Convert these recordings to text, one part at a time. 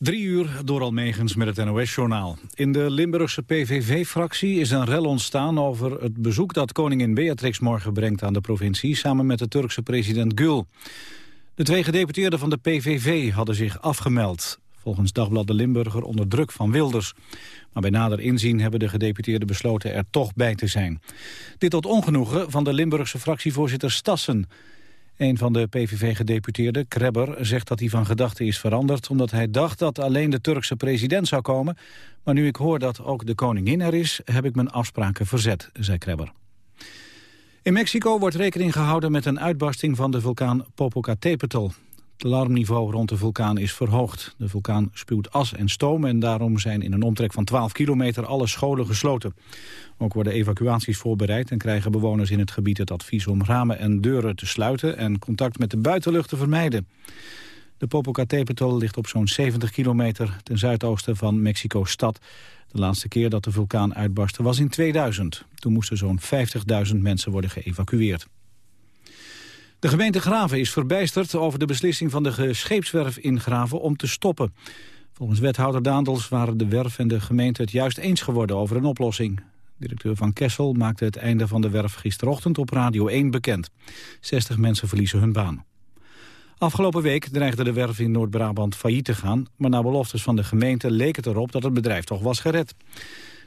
Drie uur door Almegens met het NOS-journaal. In de Limburgse PVV-fractie is een rel ontstaan over het bezoek dat koningin Beatrix morgen brengt aan de provincie samen met de Turkse president Gül. De twee gedeputeerden van de PVV hadden zich afgemeld. Volgens Dagblad de Limburger onder druk van Wilders. Maar bij nader inzien hebben de gedeputeerden besloten er toch bij te zijn. Dit tot ongenoegen van de Limburgse fractievoorzitter Stassen. Een van de PVV-gedeputeerden, Krebber, zegt dat hij van gedachten is veranderd... omdat hij dacht dat alleen de Turkse president zou komen. Maar nu ik hoor dat ook de koningin er is, heb ik mijn afspraken verzet, zei Krebber. In Mexico wordt rekening gehouden met een uitbarsting van de vulkaan Popocatépetl. Het alarmniveau rond de vulkaan is verhoogd. De vulkaan spuwt as en stoom en daarom zijn in een omtrek van 12 kilometer alle scholen gesloten. Ook worden evacuaties voorbereid en krijgen bewoners in het gebied het advies om ramen en deuren te sluiten en contact met de buitenlucht te vermijden. De Popocatépetl ligt op zo'n 70 kilometer ten zuidoosten van Mexico-stad. De laatste keer dat de vulkaan uitbarstte was in 2000. Toen moesten zo'n 50.000 mensen worden geëvacueerd. De gemeente Graven is verbijsterd over de beslissing van de scheepswerf in Graven om te stoppen. Volgens wethouder Daandels waren de werf en de gemeente het juist eens geworden over een oplossing. Directeur Van Kessel maakte het einde van de werf gisterochtend op Radio 1 bekend. 60 mensen verliezen hun baan. Afgelopen week dreigde de werf in Noord-Brabant failliet te gaan... maar na beloftes van de gemeente leek het erop dat het bedrijf toch was gered.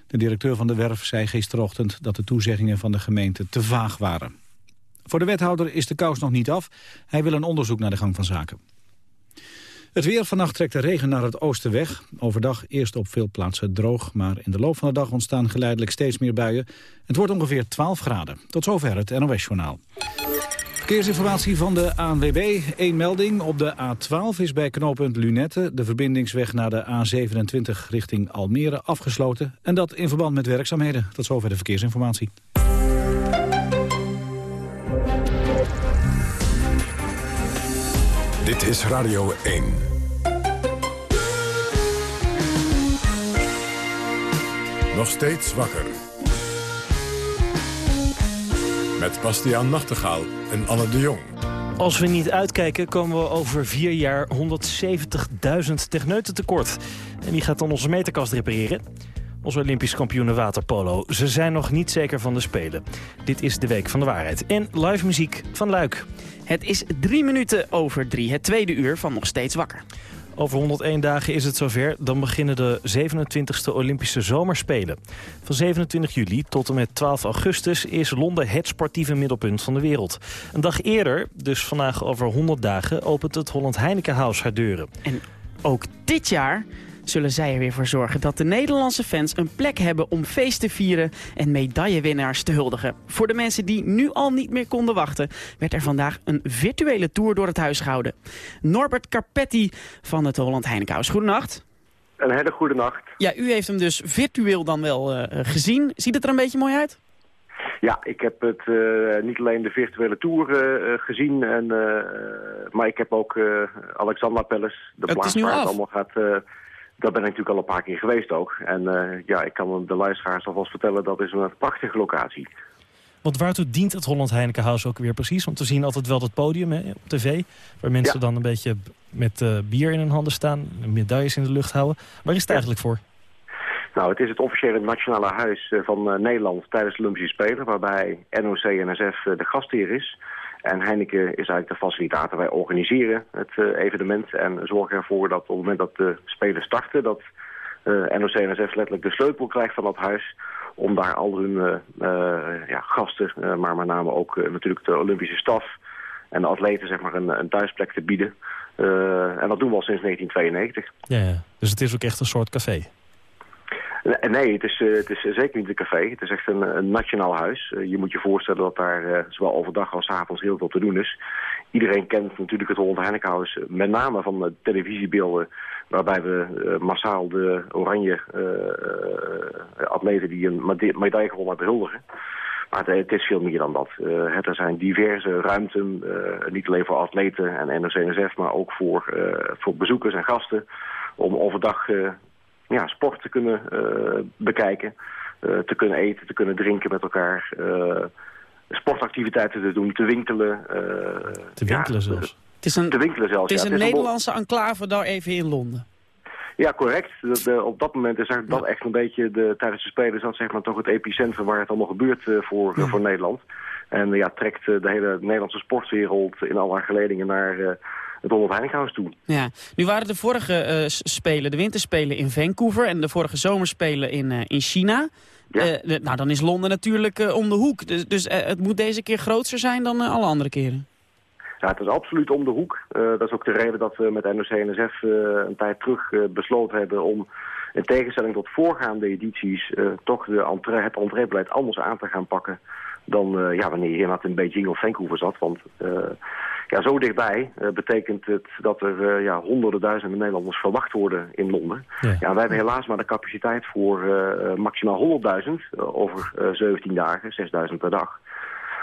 De directeur van de werf zei gisterochtend dat de toezeggingen van de gemeente te vaag waren. Voor de wethouder is de kous nog niet af. Hij wil een onderzoek naar de gang van zaken. Het weer vannacht trekt de regen naar het oosten weg. Overdag eerst op veel plaatsen droog, maar in de loop van de dag ontstaan geleidelijk steeds meer buien. Het wordt ongeveer 12 graden. Tot zover het NOS-journaal. Verkeersinformatie van de ANWB. Eén melding. Op de A12 is bij knooppunt Lunette de verbindingsweg naar de A27 richting Almere afgesloten. En dat in verband met werkzaamheden. Tot zover de verkeersinformatie. Dit is Radio 1. Nog steeds wakker. Met Bastiaan Nachtegaal en Anne de Jong. Als we niet uitkijken komen we over vier jaar 170.000 techneuten tekort. En die gaat dan onze meterkast repareren. Onze Olympisch kampioenen waterpolo. Ze zijn nog niet zeker van de Spelen. Dit is de Week van de Waarheid. En live muziek van Luik. Het is drie minuten over drie, het tweede uur van Nog Steeds Wakker. Over 101 dagen is het zover. Dan beginnen de 27e Olympische Zomerspelen. Van 27 juli tot en met 12 augustus is Londen het sportieve middelpunt van de wereld. Een dag eerder, dus vandaag over 100 dagen, opent het Holland Heineken House haar deuren. En ook dit jaar zullen zij er weer voor zorgen dat de Nederlandse fans een plek hebben om feest te vieren en medaillewinnaars te huldigen. Voor de mensen die nu al niet meer konden wachten, werd er vandaag een virtuele tour door het huis gehouden. Norbert Carpetti van het Holland Heinekenhuis. Goedenacht. Een hele goede nacht. Ja, u heeft hem dus virtueel dan wel uh, gezien. Ziet het er een beetje mooi uit? Ja, ik heb het uh, niet alleen de virtuele tour uh, gezien, en, maar ik heb ook Alexander Palace, de plaats waar het allemaal gaat daar ben ik natuurlijk al een paar keer geweest ook. En uh, ja, ik kan de luisteraars alvast vertellen, dat is een prachtige locatie. Want waartoe dient het Holland Heinekenhuis ook weer precies? Want we zien altijd wel dat podium hè, op tv... waar mensen dan een beetje met uh, bier in hun handen staan... medailles in de lucht houden. Waar is het eigenlijk voor? Nou, het is het officiële nationale huis eh, van Nederland tijdens de Olympische Spelen... waarbij NOC-NSF de gastheer is... En Heineken is eigenlijk de facilitator. Wij organiseren het uh, evenement en zorgen ervoor dat op het moment dat de Spelen starten... dat eh, NOC-NSF letterlijk de sleutel krijgt van dat huis om daar al hun uh, ja, gasten, maar met name ook natuurlijk de Olympische staf en de atleten zeg maar, een, een thuisplek te bieden. en dat doen we al sinds 1992. Ja, ja, dus het is ook echt een soort café? Nee, het is, eh, het is zeker niet een café. Het is echt een, een nationaal huis. Eh, je moet je voorstellen dat daar uh, zowel overdag als avonds heel veel te doen is. Iedereen kent natuurlijk het Holland Heinekenhuis, met name van de televisiebeelden... waarbij we massaal de oranje atleten die een medaille gewonnen hebben. Maar het, is veel meer dan dat. het, er zijn diverse ruimten, niet alleen voor atleten en NOC-NSF... maar ook voor, voor bezoekers en gasten om overdag ja, sport te kunnen uh, bekijken. Uh, te kunnen eten, te kunnen drinken met elkaar. Uh, sportactiviteiten te doen, te winkelen. te winkelen ja, zelfs? Het is een, te winkelen zelfs, het is een Nederlandse enclave daar even in Londen. Ja, correct. De, op dat moment is dat echt een beetje de, tijdens de Spelen zat zeg maar toch het epicentrum waar het allemaal gebeurt voor, voor Nederland. En ja, trekt de hele Nederlandse sportwereld in alle geledingen naar het Ronald Heinkhuis toe. Ja, nu waren de vorige spelen, de winterspelen in Vancouver en de vorige zomerspelen in, in China. Ja. nou, dan is Londen natuurlijk om de hoek. Dus, dus het moet deze keer groter zijn dan alle andere keren. Ja, het is absoluut om de hoek. Dat is ook de reden dat we met NOC-NSF uh, eh, een tijd terug besloten hebben om in tegenstelling tot voorgaande edities toch de entree, het entreebeleid anders aan te gaan pakken dan ja, wanneer je inderdaad in Beijing of Vancouver zat. Want ja, zo dichtbij betekent het dat er ja, honderden duizenden Nederlanders verwacht worden in Londen. Ja. ja wij hebben helaas maar de capaciteit voor maximaal 100.000 over 17 dagen, 6.000 per dag.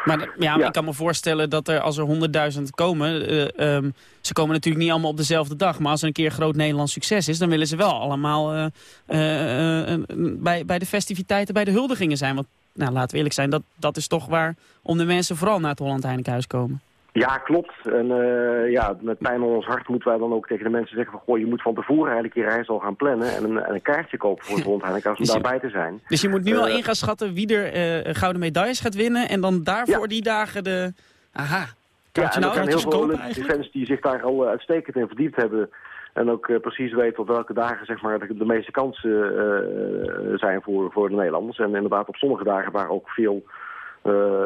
Maar ja, ik kan me voorstellen dat er als er honderdduizend komen... Uh, um, ze komen natuurlijk niet allemaal op dezelfde dag. Maar als er een keer groot Nederlands succes is... dan willen ze wel allemaal uh, uh, bij, bij de festiviteiten, bij de huldigingen zijn. Want nou, laten we eerlijk zijn, dat, dat is toch waar om de mensen vooral naar het Holland Heinekenhuis komen. Ja, klopt. En uh, ja, met pijn in ons hart moeten wij dan ook tegen de mensen zeggen van... goh, je moet van tevoren eigenlijk je reis al gaan plannen... en een, en een kaartje kopen voor het rondheinenkhuis om dus daarbij te zijn. Dus je moet nu uh, al in gaan schatten wie er uh, gouden medailles gaat winnen... en dan daarvoor die dagen de... Aha, ja, en nou er zijn heel veel fans die zich daar al uitstekend in verdiept hebben... En ook precies weten op welke dagen zeg maar, de, de meeste kansen zijn voor, voor de Nederlanders. En inderdaad op sommige dagen waar ook veel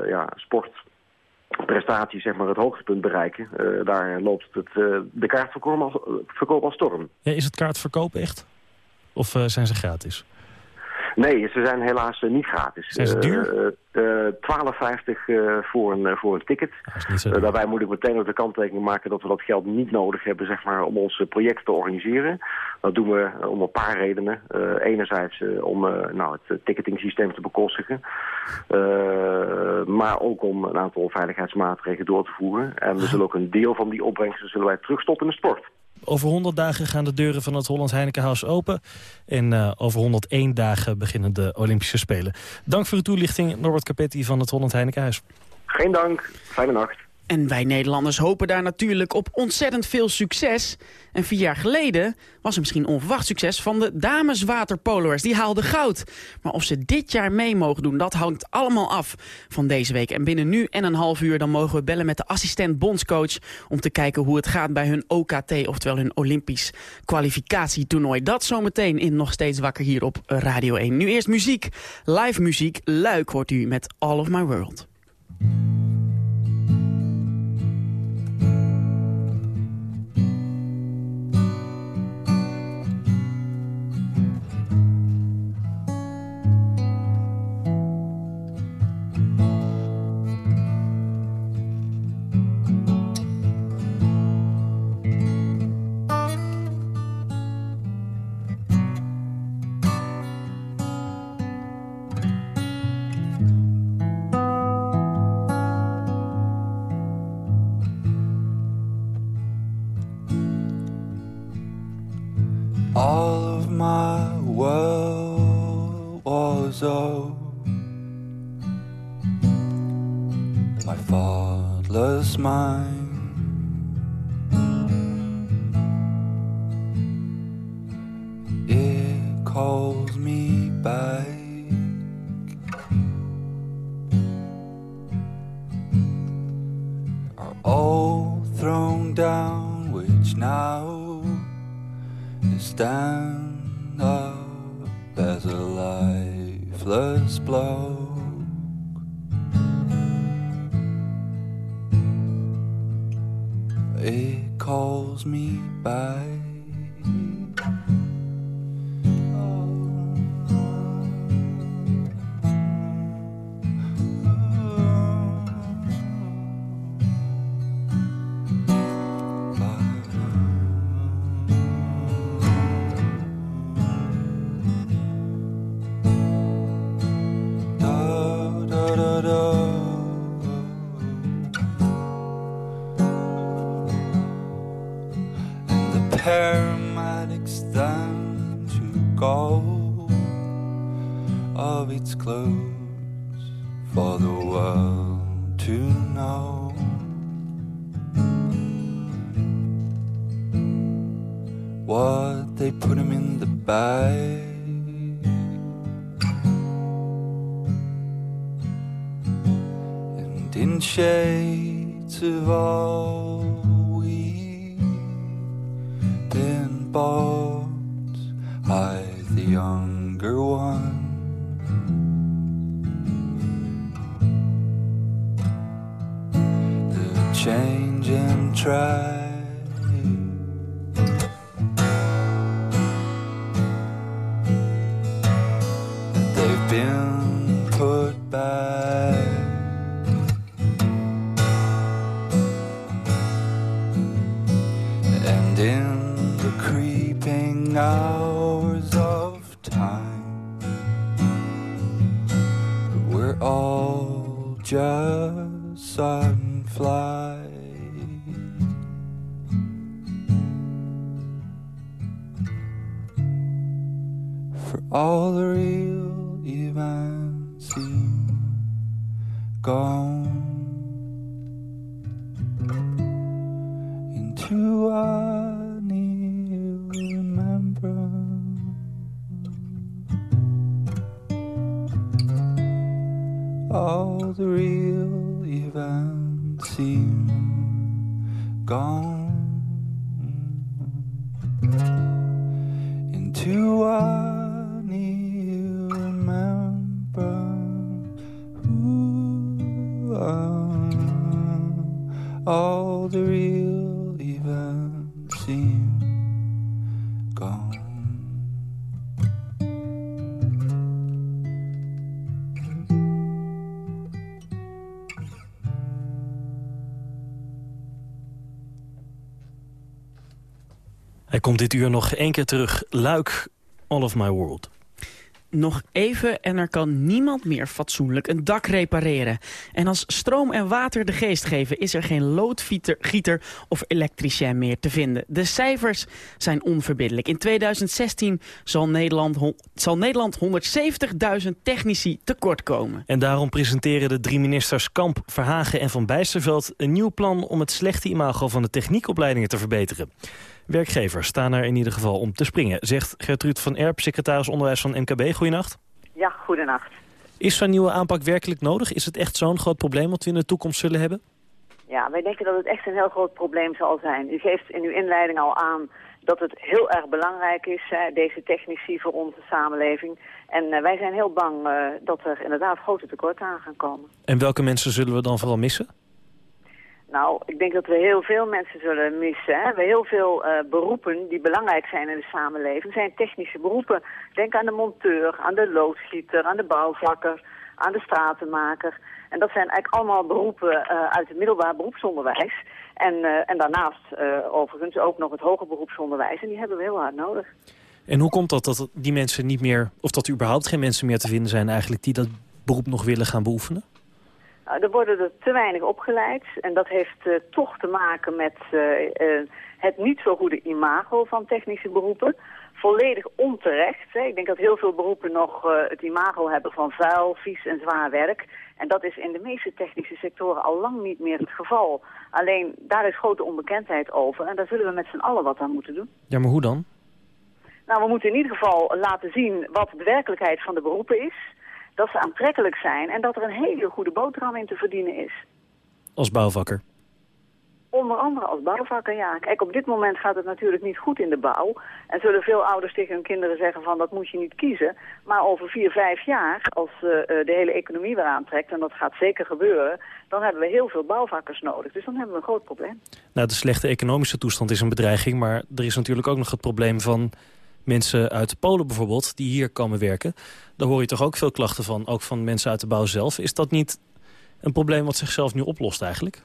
ja, sport prestaties zeg maar, het hoogtepunt bereiken. Daar loopt het, de kaartverkoop als, verkoop als storm. Ja, is het kaartverkoop echt? Of zijn ze gratis? Nee, ze zijn helaas uh, niet gratis. Zijn ze duur? Uh, 12,50 voor, een, voor een ticket. daarbij moet ik meteen ook de kanttekening maken dat we dat geld niet nodig hebben zeg maar, om ons project te organiseren. Dat doen we om een paar redenen. enerzijds om nou, het ticketing systeem te bekostigen. maar ook om een aantal veiligheidsmaatregelen door te voeren. En we zullen ook een deel van die opbrengsten zullen wij terugstoppen in de sport. Over 100 dagen gaan de deuren van het Hollands Heinekenhuis open. En uh, over 101 dagen beginnen de Olympische Spelen. Dank voor uw toelichting, Norbert Capetti van het Holland Heinekenhuis. Geen dank. Fijne nacht. En wij Nederlanders hopen daar natuurlijk op ontzettend veel succes. En vier jaar geleden was er misschien onverwacht succes van de dameswaterpoloers. Die haalden goud. Maar of ze dit jaar mee mogen doen, dat hangt allemaal af van deze week. En binnen nu en een half uur dan mogen we bellen met de assistent bondscoach... om te kijken hoe het gaat bij hun OKT, oftewel hun Olympisch kwalificatietoernooi. Dat zometeen in Nog Steeds Wakker hier op Radio 1. Nu eerst muziek, live muziek. Luik hoort u met All of My World. All the real events seem gone dit uur nog één keer terug. Luik, All of My World. Nog even en er kan niemand meer fatsoenlijk een dak repareren. En als stroom en water de geest geven... is er geen loodgieter of elektricien meer te vinden. De cijfers zijn onverbiddelijk. In 2016 zal Nederland, zal Nederland 170.000 technici tekort komen. En daarom presenteren de drie ministers Kamp, Verhagen en Van Bijsterveld... een nieuw plan om het slechte imago van de techniekopleidingen te verbeteren. Werkgevers staan er in ieder geval om te springen, zegt Gertrude van Erp, secretaris onderwijs van NKB. Goedenacht. Ja, goedenacht. Is zo'n nieuwe aanpak werkelijk nodig? Is het echt zo'n groot probleem wat we in de toekomst zullen hebben? Ja, wij denken dat het echt een heel groot probleem zal zijn. U geeft in uw inleiding al aan dat het heel erg belangrijk is, deze technici voor onze samenleving. En eh, wij zijn heel bang eh, dat er inderdaad grote tekorten aan gaan komen. En welke mensen zullen we dan vooral missen? Nou, ik denk dat we heel veel mensen zullen missen. Hè. We heel veel eh, beroepen die belangrijk zijn in de samenleving. zijn technische beroepen. Denk aan de monteur, aan de loodgieter, aan de bouwvakker, aan de stratenmaker. En dat zijn eigenlijk allemaal beroepen eh, uit het middelbaar beroepsonderwijs. En, eh, en daarnaast overigens ook nog het hoger beroepsonderwijs. En die hebben we heel hard nodig. En hoe komt dat dat die mensen niet meer, of dat er überhaupt geen mensen meer te vinden zijn eigenlijk die dat beroep nog willen gaan beoefenen? Nou, er worden er te weinig opgeleid. En dat heeft eh, toch te maken met eh, eh, het niet zo goede imago van technische beroepen. Volledig onterecht. Hè. Ik denk dat heel veel beroepen nog het imago hebben van vuil, vies en zwaar werk. En dat is in de meeste technische sectoren al lang niet meer het geval. Alleen daar is grote onbekendheid over. En daar zullen we met z'n allen wat aan moeten doen. Ja, maar hoe dan? Nou, we moeten in ieder geval laten zien wat de werkelijkheid van de beroepen is. Dat ze aantrekkelijk zijn en dat er een hele goede boterham in te verdienen is. Als bouwvakker. Onder andere als bouwvakker, ja. Kijk, op dit moment gaat het natuurlijk niet goed in de bouw. En zullen veel ouders tegen hun kinderen zeggen van dat moet je niet kiezen. Maar over vier, vijf jaar, als uh, de hele economie weer aantrekt, en dat gaat zeker gebeuren, dan hebben we heel veel bouwvakkers nodig. Dus dan hebben we een groot probleem. Nou, de slechte economische toestand is een bedreiging, maar er is natuurlijk ook nog het probleem van mensen uit Polen bijvoorbeeld, die hier komen werken. Daar hoor je toch ook veel klachten van, ook van mensen uit de bouw zelf. Is dat niet een probleem wat zichzelf nu oplost eigenlijk?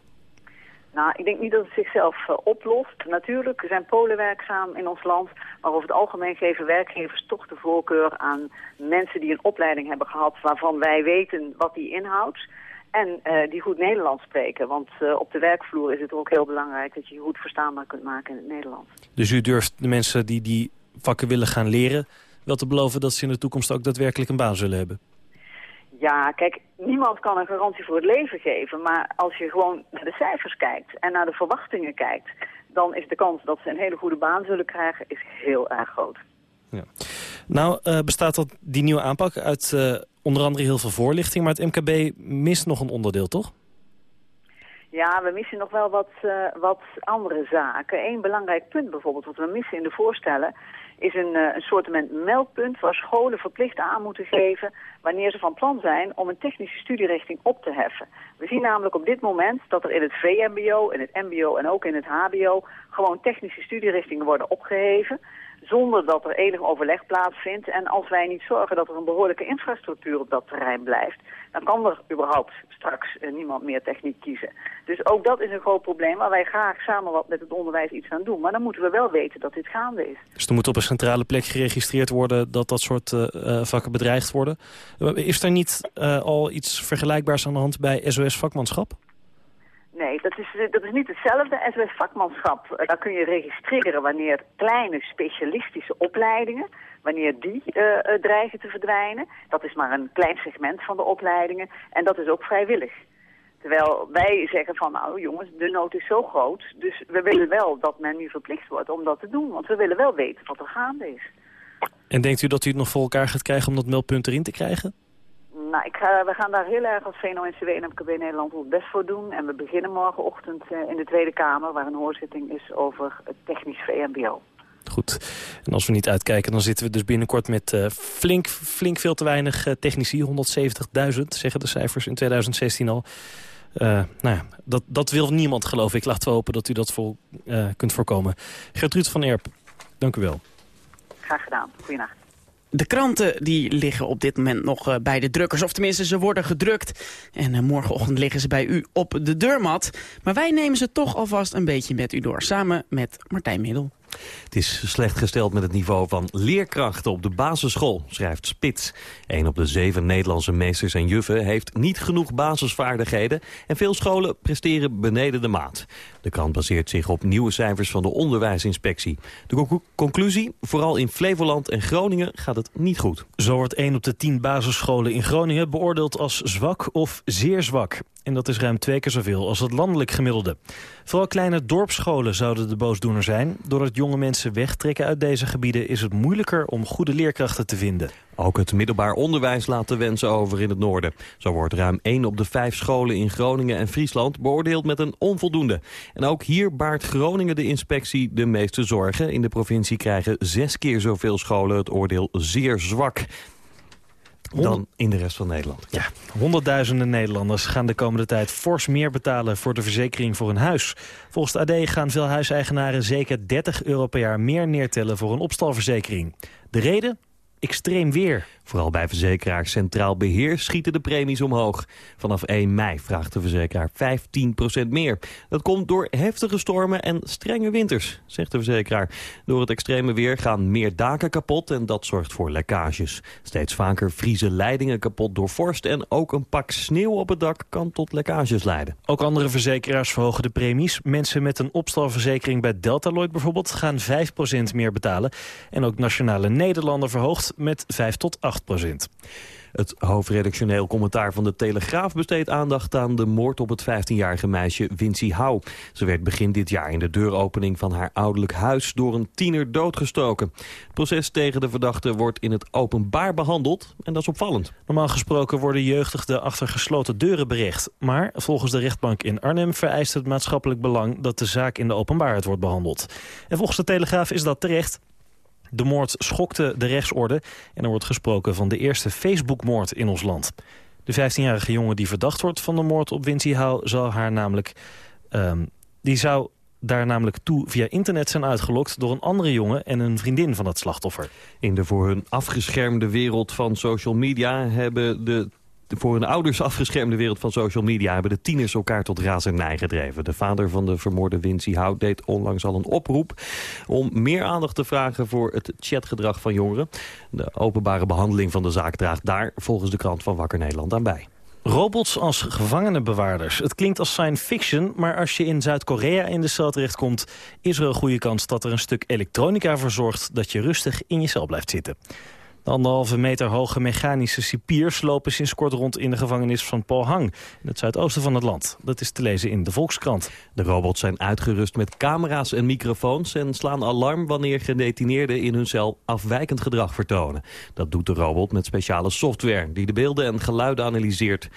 Nou, ik denk niet dat het zichzelf uh, oplost. Natuurlijk zijn Polen werkzaam in ons land, maar over het algemeen geven werkgevers toch de voorkeur aan mensen die een opleiding hebben gehad waarvan wij weten wat die inhoudt. En uh, die goed Nederlands spreken. Want uh, op de werkvloer is het ook heel belangrijk dat je je goed verstaanbaar kunt maken in het Nederlands. Dus u durft de mensen die die vakken willen gaan leren... wel te beloven dat ze in de toekomst ook daadwerkelijk een baan zullen hebben? Ja, kijk, niemand kan een garantie voor het leven geven. Maar als je gewoon naar de cijfers kijkt en naar de verwachtingen kijkt... dan is de kans dat ze een hele goede baan zullen krijgen is heel erg groot. Ja. Nou, uh, bestaat dat, die nieuwe aanpak uit uh, onder andere heel veel voorlichting... maar het MKB mist nog een onderdeel, toch? Ja, we missen nog wel wat, uh, wat andere zaken. Eén belangrijk punt bijvoorbeeld, wat we missen in de voorstellen... is een, uh, een soort meldpunt waar scholen verplicht aan moeten geven... wanneer ze van plan zijn om een technische studierichting op te heffen. We zien namelijk op dit moment dat er in het VMBO, in het MBO en ook in het HBO... gewoon technische studierichtingen worden opgeheven zonder dat er enig overleg plaatsvindt. En als wij niet zorgen dat er een behoorlijke infrastructuur op dat terrein blijft... dan kan er überhaupt straks uh, niemand meer techniek kiezen. Dus ook dat is een groot probleem waar wij graag samen wat met het onderwijs iets aan doen. Maar dan moeten we wel weten dat dit gaande is. Dus er moet op een centrale plek geregistreerd worden dat dat soort uh, vakken bedreigd worden. Is er niet al iets vergelijkbaars aan de hand bij SOS Vakmanschap? Nee, dat is, dat is niet hetzelfde. SOS vakmanschap, daar kun je registreren wanneer kleine specialistische opleidingen, wanneer die uh, dreigen te verdwijnen. Dat is maar een klein segment van de opleidingen en dat is ook vrijwillig. Terwijl wij zeggen van, nou jongens, de nood is zo groot, dus we willen wel dat men nu verplicht wordt om dat te doen. Want we willen wel weten wat er gaande is. En denkt u dat u het nog voor elkaar gaat krijgen om dat meldpunt erin te krijgen? Nou, ik ga, we gaan daar heel erg als VNO-NCW en MKB Nederland ons best voor doen. En we beginnen morgenochtend uh, in de Tweede Kamer, waar een hoorzitting is over het technisch VMBO. Goed. En als we niet uitkijken, dan zitten we dus binnenkort met uh, flink, flink veel te weinig uh, technici. 170.000, zeggen de cijfers in 2016 al. nou ja, dat, dat wil niemand, geloof ik. Laten we hopen dat u dat vol, kunt voorkomen. Gertrude van Erp, dank u wel. Graag gedaan. Goedenacht. De kranten die liggen op dit moment nog uh, bij de drukkers. Of tenminste, ze worden gedrukt. En uh, morgenochtend liggen ze bij u op de deurmat. Maar wij nemen ze toch alvast een beetje met u door. Samen met Martijn Middel. Het is slecht gesteld met het niveau van leerkrachten op de basisschool, schrijft Spits. Een op de zeven Nederlandse meesters en juffen heeft niet genoeg basisvaardigheden... en veel scholen presteren beneden de maat. De krant baseert zich op nieuwe cijfers van de onderwijsinspectie. De conclusie, vooral in Flevoland en Groningen gaat het niet goed. Zo wordt 1 op de 10 basisscholen in Groningen beoordeeld als zwak of zeer zwak. En dat is ruim twee keer zoveel als het landelijk gemiddelde. Vooral kleine dorpsscholen zouden de boosdoener zijn. Doordat jonge mensen wegtrekken uit deze gebieden... is het moeilijker om goede leerkrachten te vinden. Ook het middelbaar onderwijs laat de wensen over in het noorden. Zo wordt ruim 1 op de 5 scholen in Groningen en Friesland beoordeeld met een onvoldoende. En ook hier baart Groningen de inspectie de meeste zorgen. In de provincie krijgen zes keer zoveel scholen het oordeel zeer zwak dan in de rest van Nederland. Ja, honderdduizenden Nederlanders gaan de komende tijd fors meer betalen voor de verzekering voor een huis. Volgens de AD gaan veel huiseigenaren zeker 30 euro per jaar meer neertellen voor een opstalverzekering. De reden? extreem weer. Vooral bij verzekeraar Centraal Beheer schieten de premies omhoog. Vanaf 1 mei vraagt de verzekeraar 15% meer. Dat komt door heftige stormen en strenge winters, zegt de verzekeraar. Door het extreme weer gaan meer daken kapot en dat zorgt voor lekkages. Steeds vaker vriezen leidingen kapot door vorst... en ook een pak sneeuw op het dak kan tot lekkages leiden. Ook andere verzekeraars verhogen de premies. Mensen met een opstalverzekering bij Deltaloid bijvoorbeeld... gaan 5% meer betalen. En ook Nationale Nederlanden verhoogt met 5 tot 8 Het hoofdredactioneel commentaar van de Telegraaf besteedt aandacht aan de moord op het 15-jarige meisje Vinci Hou. Ze werd begin dit jaar in de deuropening van haar ouderlijk huis door een tiener doodgestoken. Het proces tegen de verdachte wordt in het openbaar behandeld en dat is opvallend. Normaal gesproken worden jeugdigen achter gesloten deuren berecht. Maar volgens de rechtbank in Arnhem vereist het maatschappelijk belang dat de zaak in de openbaarheid wordt behandeld. En volgens de Telegraaf is dat terecht. De moord schokte de rechtsorde en er wordt gesproken van de eerste Facebook-moord in ons land. De 15-jarige jongen die verdacht wordt van de moord op Wincy Hou... Zal haar namelijk, um, die zou daar namelijk toe via internet zijn uitgelokt... door een andere jongen en een vriendin van het slachtoffer. In de voor hun afgeschermde wereld van social media... hebben de voor hun ouders afgeschermde wereld van social media... hebben de tieners elkaar tot razernij gedreven. De vader van de vermoorde Wincy Hout deed onlangs al een oproep... om meer aandacht te vragen voor het chatgedrag van jongeren. De openbare behandeling van de zaak draagt daar volgens de krant van Wakker Nederland aan bij. Robots als gevangenenbewaarders. Het klinkt als science fiction, maar als je in Zuid-Korea in de cel terechtkomt... is er een goede kans dat er een stuk elektronica voor zorgt dat je rustig in je cel blijft zitten. De anderhalve meter hoge mechanische cipiers lopen sinds kort rond in de gevangenis van Pohang, in het zuidoosten van het land. Dat is te lezen in de Volkskrant. De robots zijn uitgerust met camera's en microfoons en slaan alarm wanneer gedetineerden in hun cel afwijkend gedrag vertonen. Dat doet de robot met speciale software die de beelden en geluiden analyseert.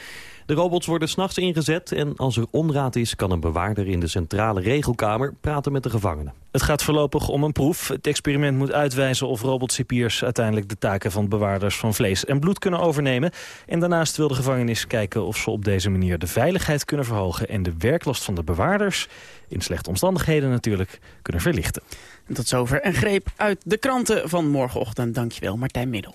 De robots worden s'nachts ingezet en als er onraad is... kan een bewaarder in de centrale regelkamer praten met de gevangenen. Het gaat voorlopig om een proef. Het experiment moet uitwijzen of robotcipiers uiteindelijk de taken van bewaarders van vlees en bloed kunnen overnemen. En daarnaast wil de gevangenis kijken of ze op deze manier de veiligheid kunnen verhogen en de werklast van de bewaarders, in slechte omstandigheden natuurlijk, kunnen verlichten. En tot zover een greep uit de kranten van morgenochtend. Dankjewel Martijn Middel.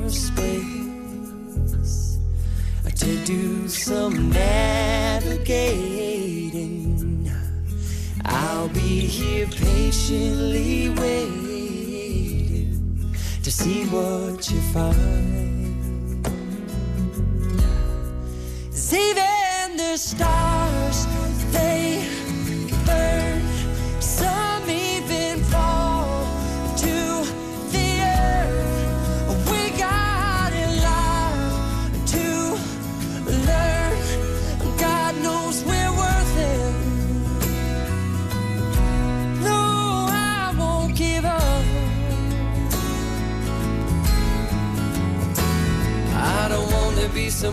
to do some navigating. I'll be here patiently waiting to see what you find. Even the stars,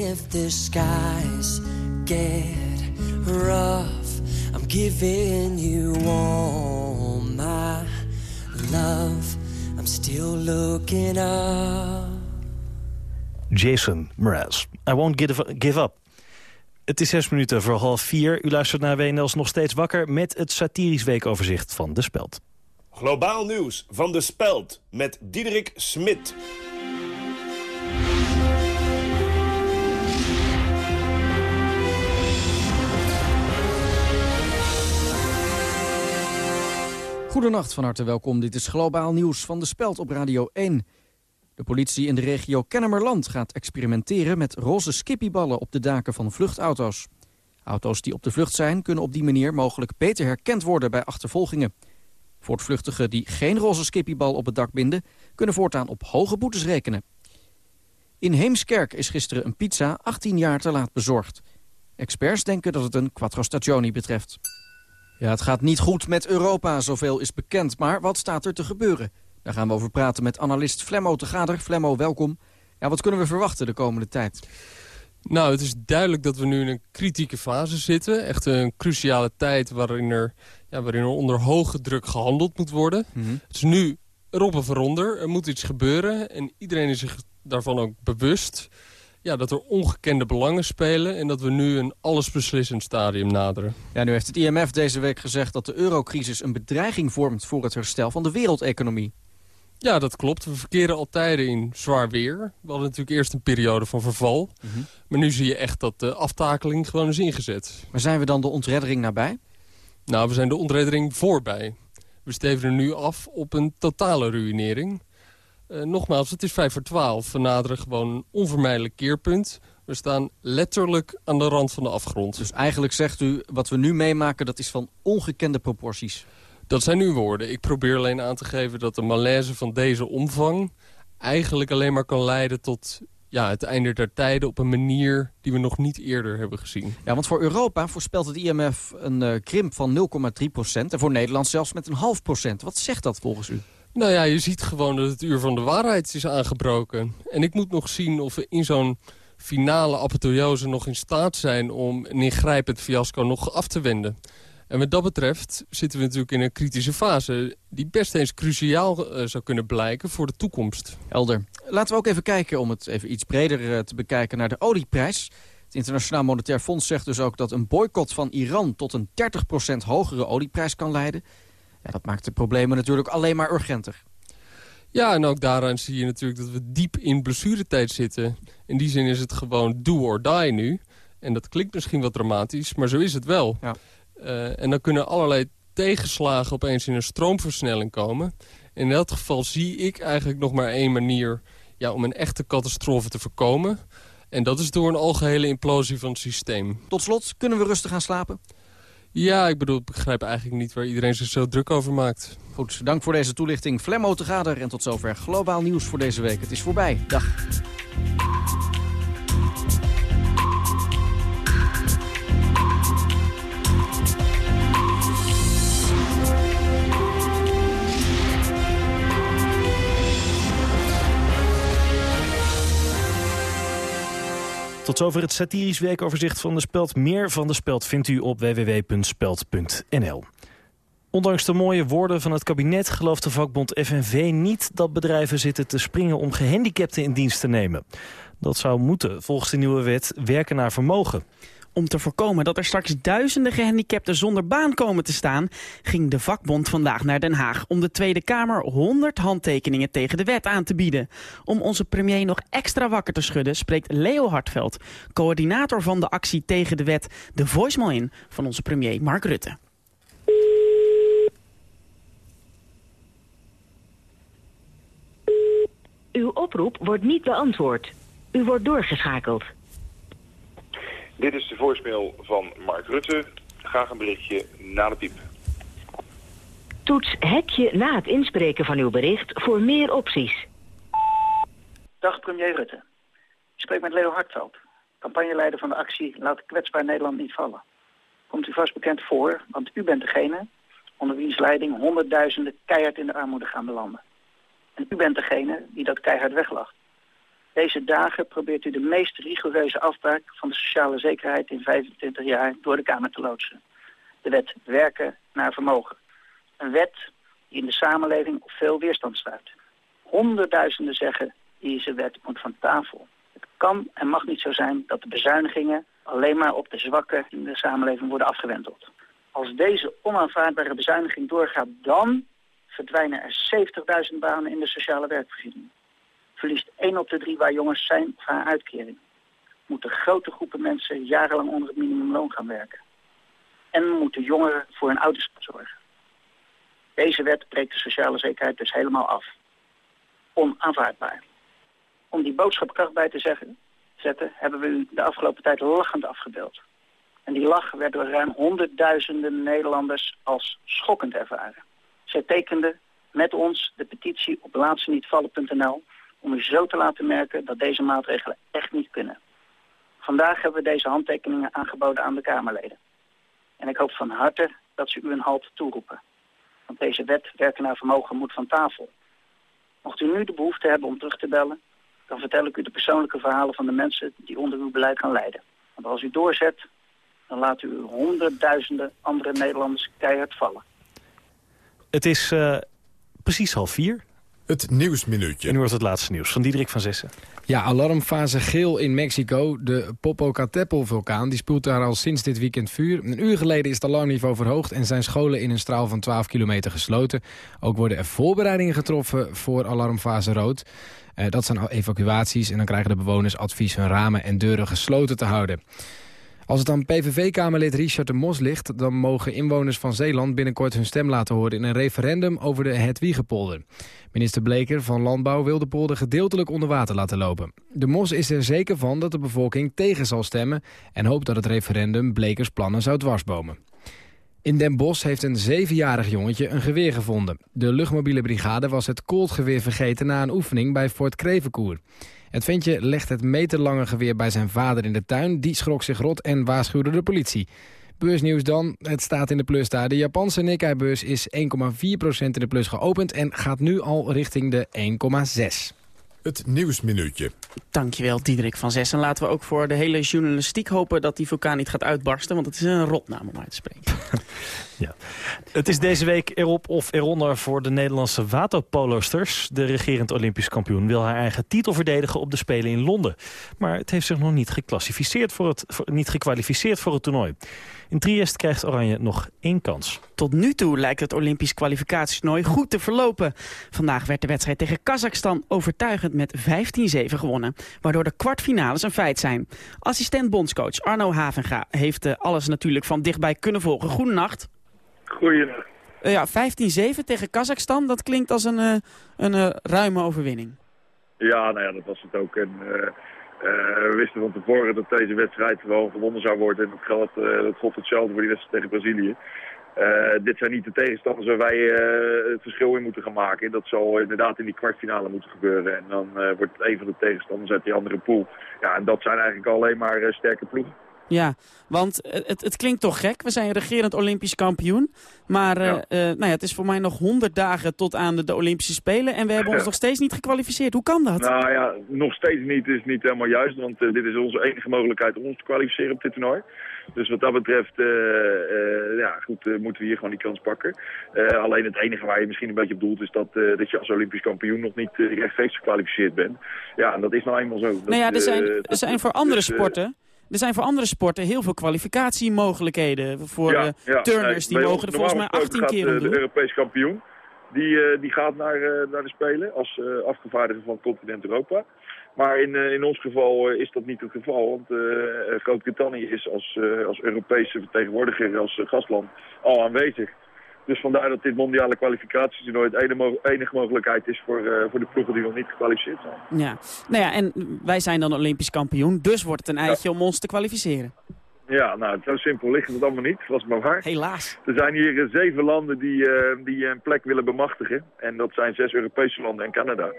If the skies get rough. I'm giving you all my love. I'm still looking up. Jason Mraz. I won't give, give up. Het is zes minuten voor half vier. U luistert naar WNL's nog steeds wakker... met het satirisch weekoverzicht van De Speld. Globaal nieuws van De Speld met Diederik Smit. Goedenacht, van harte welkom. Dit is Globaal Nieuws van De Speld op Radio 1. De politie in de regio Kennemerland gaat experimenteren met roze skippieballen op de daken van vluchtauto's. Auto's die op de vlucht zijn kunnen op die manier mogelijk beter herkend worden bij achtervolgingen. Voortvluchtigen die geen roze skippiebal op het dak binden... kunnen voortaan op hoge boetes rekenen. In Heemskerk is gisteren een pizza 18 jaar te laat bezorgd. Experts denken dat het een quattro stagioni betreft. Ja, het gaat niet goed met Europa, zoveel is bekend. Maar wat staat er te gebeuren? Daar gaan we over praten met analist Flemmo te Gader. Flemmo, welkom. Ja, wat kunnen we verwachten de komende tijd? Nou, het is duidelijk dat we nu in een kritieke fase zitten. Echt een cruciale tijd waarin er, ja, waarin er onder hoge druk gehandeld moet worden. Mhm. Het is nu erop of eronder. Er moet iets gebeuren en iedereen is zich daarvan ook bewust... Ja, dat er ongekende belangen spelen en dat we nu een allesbeslissend stadium naderen. Ja, nu heeft het IMF deze week gezegd dat de eurocrisis een bedreiging vormt voor het herstel van de wereldeconomie. Ja, dat klopt. We verkeren al tijden in zwaar weer. We hadden natuurlijk eerst een periode van verval. Maar nu zie je echt dat de aftakeling gewoon is ingezet. Maar zijn we dan de ontreddering nabij? Nou, we zijn de ontreddering voorbij. We stevenen nu af op een totale ruïnering. Eh, nogmaals, het is 5 voor 12. We naderen gewoon een onvermijdelijk keerpunt. We staan letterlijk aan de rand van de afgrond. Dus eigenlijk zegt u, wat we nu meemaken, dat is van ongekende proporties. Dat zijn uw woorden. Ik probeer alleen aan te geven dat de malaise van deze omvang... eigenlijk alleen maar kan leiden tot ja, het einde der tijden... op een manier die we nog niet eerder hebben gezien. Ja, want voor Europa voorspelt het IMF een eh, krimp van 0,3 procent... en voor Nederland zelfs met een half procent. Wat zegt dat volgens u? Nou ja, je ziet gewoon dat het uur van de waarheid is aangebroken. En ik moet nog zien of we in zo'n finale apotheose nog in staat zijn... om een ingrijpend fiasco nog af te wenden. En wat dat betreft zitten we natuurlijk in een kritische fase... die best eens cruciaal eh, zou kunnen blijken voor de toekomst. Helder. Laten we ook even kijken, om het even iets breder eh, te bekijken... naar de olieprijs. Het Internationaal Monetair Fonds zegt dus ook dat een boycott van Iran... tot een 30% hogere olieprijs kan leiden. Ja, dat maakt de problemen natuurlijk alleen maar urgenter. Ja, en ook daaraan zie je natuurlijk dat we diep in blessuretijd zitten. In die zin is het gewoon do or die nu. En dat klinkt misschien wat dramatisch, maar zo is het wel. Ja. Uh, en dan kunnen allerlei tegenslagen opeens in een stroomversnelling komen. In dat geval zie ik eigenlijk nog maar één manier ja, om een echte catastrofe te voorkomen. En dat is door een algehele implosie van het systeem. Tot slot, kunnen we rustig gaan slapen? Ja, ik bedoel, ik begrijp eigenlijk niet waar iedereen zich zo druk over maakt. Goed, dank voor deze toelichting. Flemmo te Gader en tot zover Globaal Nieuws voor deze week. Het is voorbij. Dag. Tot zover het satirisch weekoverzicht van de Speld. Meer van de Speld vindt u op www.speld.nl. Ondanks de mooie woorden van het kabinet gelooft de vakbond FNV niet dat bedrijven zitten te springen om gehandicapten in dienst te nemen. Dat zou moeten, volgens de nieuwe wet, werken naar vermogen. Om te voorkomen dat er straks duizenden gehandicapten zonder baan komen te staan... ging de vakbond vandaag naar Den Haag om de Tweede Kamer 100 handtekeningen tegen de wet aan te bieden. Om onze premier nog extra wakker te schudden spreekt Leo Hartveld... coördinator van de actie tegen de wet, de voicemail in van onze premier Mark Rutte. Uw oproep wordt niet beantwoord. U wordt doorgeschakeld. Dit is de voicemail van Mark Rutte. Graag een berichtje na de piep. Toets hekje na het inspreken van uw bericht voor meer opties. Dag premier Rutte. Ik spreek met Leo Hartveld, campagneleider van de actie Laat kwetsbaar Nederland niet vallen. Komt u vast bekend voor, want u bent degene onder wiens leiding honderdduizenden keihard in de armoede gaan belanden. En u bent degene die dat keihard weglacht. Deze dagen probeert u de meest rigoureuze afbraak van de sociale zekerheid in 25 jaar door de Kamer te loodsen. De wet werken naar vermogen. Een wet die in de samenleving op veel weerstand stuit. Honderdduizenden zeggen deze wet moet van tafel. Het kan en mag niet zo zijn dat de bezuinigingen alleen maar op de zwakken in de samenleving worden afgewenteld. Als deze onaanvaardbare bezuiniging doorgaat, dan verdwijnen er 70.000 banen in de sociale werkvoorziening verliest 1 op de 3 waar jongens zijn of haar uitkering. Moeten grote groepen mensen jarenlang onder het minimumloon gaan werken. En moeten jongeren voor hun ouders zorgen. Deze wet breekt de sociale zekerheid dus helemaal af. Onaanvaardbaar. Om die boodschap kracht bij te zetten, hebben we u de afgelopen tijd lachend afgebeeld. En die lach werd door ruim honderdduizenden Nederlanders als schokkend ervaren. Zij tekende met ons de petitie op laatstenietvallen.nl om u zo te laten merken dat deze maatregelen echt niet kunnen. Vandaag hebben we deze handtekeningen aangeboden aan de Kamerleden. En ik hoop van harte dat ze u een halt toeroepen. Want deze wet werken naar vermogen moet van tafel. Mocht u nu de behoefte hebben om terug te bellen, dan vertel ik u de persoonlijke verhalen van de mensen die onder uw beleid gaan lijden. Want als u doorzet, dan laat u honderdduizenden andere Nederlanders keihard vallen. Het is uh, precies half vier. Het Nieuwsminuutje. En nu wordt het laatste nieuws van Diederik van Zessen. Ja, alarmfase geel in Mexico. De Popocatépetl-vulkaan die spoelt daar al sinds dit weekend vuur. Een uur geleden is het alarmniveau verhoogd... en zijn scholen in een straal van 12 kilometer gesloten. Ook worden er voorbereidingen getroffen voor alarmfase rood. Uh, dat zijn evacuaties en dan krijgen de bewoners advies... hun ramen en deuren gesloten te houden. Als het aan PVV-kamerlid Richard de Mos ligt... dan mogen inwoners van Zeeland binnenkort hun stem laten horen... in een referendum over de Hetwiegepolder. Minister Bleker van Landbouw wil de polder gedeeltelijk onder water laten lopen. De Mos is er zeker van dat de bevolking tegen zal stemmen... en hoopt dat het referendum Blekers plannen zou dwarsbomen. In Den Bosch heeft een zevenjarig jongetje een geweer gevonden. De luchtmobiele brigade was het kooltgeweer vergeten na een oefening bij Fort Krevenkoer. Het ventje legt het meterlange geweer bij zijn vader in de tuin. Die schrok zich rot en waarschuwde de politie. Beursnieuws dan. Het staat in de plus daar. De Japanse Nikkei-beurs is 1,4% in de plus geopend... en gaat nu al richting de 1,6. Het Nieuwsminuutje. Dankjewel, Diederik van Zes. En laten we ook voor de hele journalistiek hopen dat die vulkaan niet gaat uitbarsten. Want het is een rotnaam om uit te spreken. ja. Het is deze week erop of eronder voor de Nederlandse waterpolosters. De regerend Olympisch kampioen wil haar eigen titel verdedigen op de Spelen in Londen. Maar het heeft zich nog niet, geclassificeerd voor het, voor, niet gekwalificeerd voor het toernooi. In Triest krijgt Oranje nog één kans. Tot nu toe lijkt het Olympisch kwalificatietoernooi goed te verlopen. Vandaag werd de wedstrijd tegen Kazachstan overtuigend met 15-7 gewonnen. Waardoor de kwartfinales een feit zijn. Assistent bondscoach Arno Havenga heeft uh, alles natuurlijk van dichtbij kunnen volgen. Goedenacht. Goedenacht. Uh, ja, 15-7 tegen Kazachstan, dat klinkt als een, uh, een ruime overwinning. Ja, nou ja, dat was het ook. En, we wisten van tevoren dat deze wedstrijd gewoon gewonnen zou worden. En dat geldt, dat gold hetzelfde voor die wedstrijd tegen Brazilië. Uh, dit zijn niet de tegenstanders waar wij het verschil in moeten gaan maken. Dat zal inderdaad in die kwartfinale moeten gebeuren. En dan wordt het een van de tegenstanders uit die andere pool. Ja, en dat zijn eigenlijk alleen maar sterke ploegen. Ja, want het, het klinkt toch gek. We zijn regerend Olympisch kampioen. Maar ja. nou ja, het is voor mij nog 100 dagen tot aan de, de Olympische Spelen. En we hebben ons nog steeds niet gekwalificeerd. Hoe kan dat? Nou ja, nog steeds niet is niet helemaal juist. Want dit is onze enige mogelijkheid om ons te kwalificeren op dit toernooi. Dus wat dat betreft, uh, uh, ja, goed, uh, moeten we hier gewoon die kans pakken. alleen het enige waar je misschien een beetje op doelt is dat, dat je als Olympisch kampioen nog niet rechtstreeks gekwalificeerd bent. Ja, en dat is nou eenmaal zo. Dat, nou ja, er zijn, er zijn voor andere dus, sporten... Er zijn voor andere sporten heel veel kwalificatiemogelijkheden. Voor ja, ja, turners, die mogen er volgens mij 18 keer om doen. De Europese kampioen, die, die gaat naar, naar de Spelen als afgevaardigde van continent Europa. Maar in, in ons geval is dat niet het geval. Want Groot-Brittannië is als, als Europese vertegenwoordiger, als gastland, al aanwezig. Dus vandaar dat dit mondiale kwalificatietoernooi het enige, enige mogelijkheid is voor, voor de ploegen die nog niet gekwalificeerd zijn. Ja, nou ja, en wij zijn dan Olympisch kampioen, dus wordt het een eitje ja. om ons te kwalificeren. Ja, nou, zo simpel ligt het allemaal niet, was maar waar. Helaas. Er zijn hier zeven landen die, die een plek willen bemachtigen. En dat zijn zes Europese landen en Canada.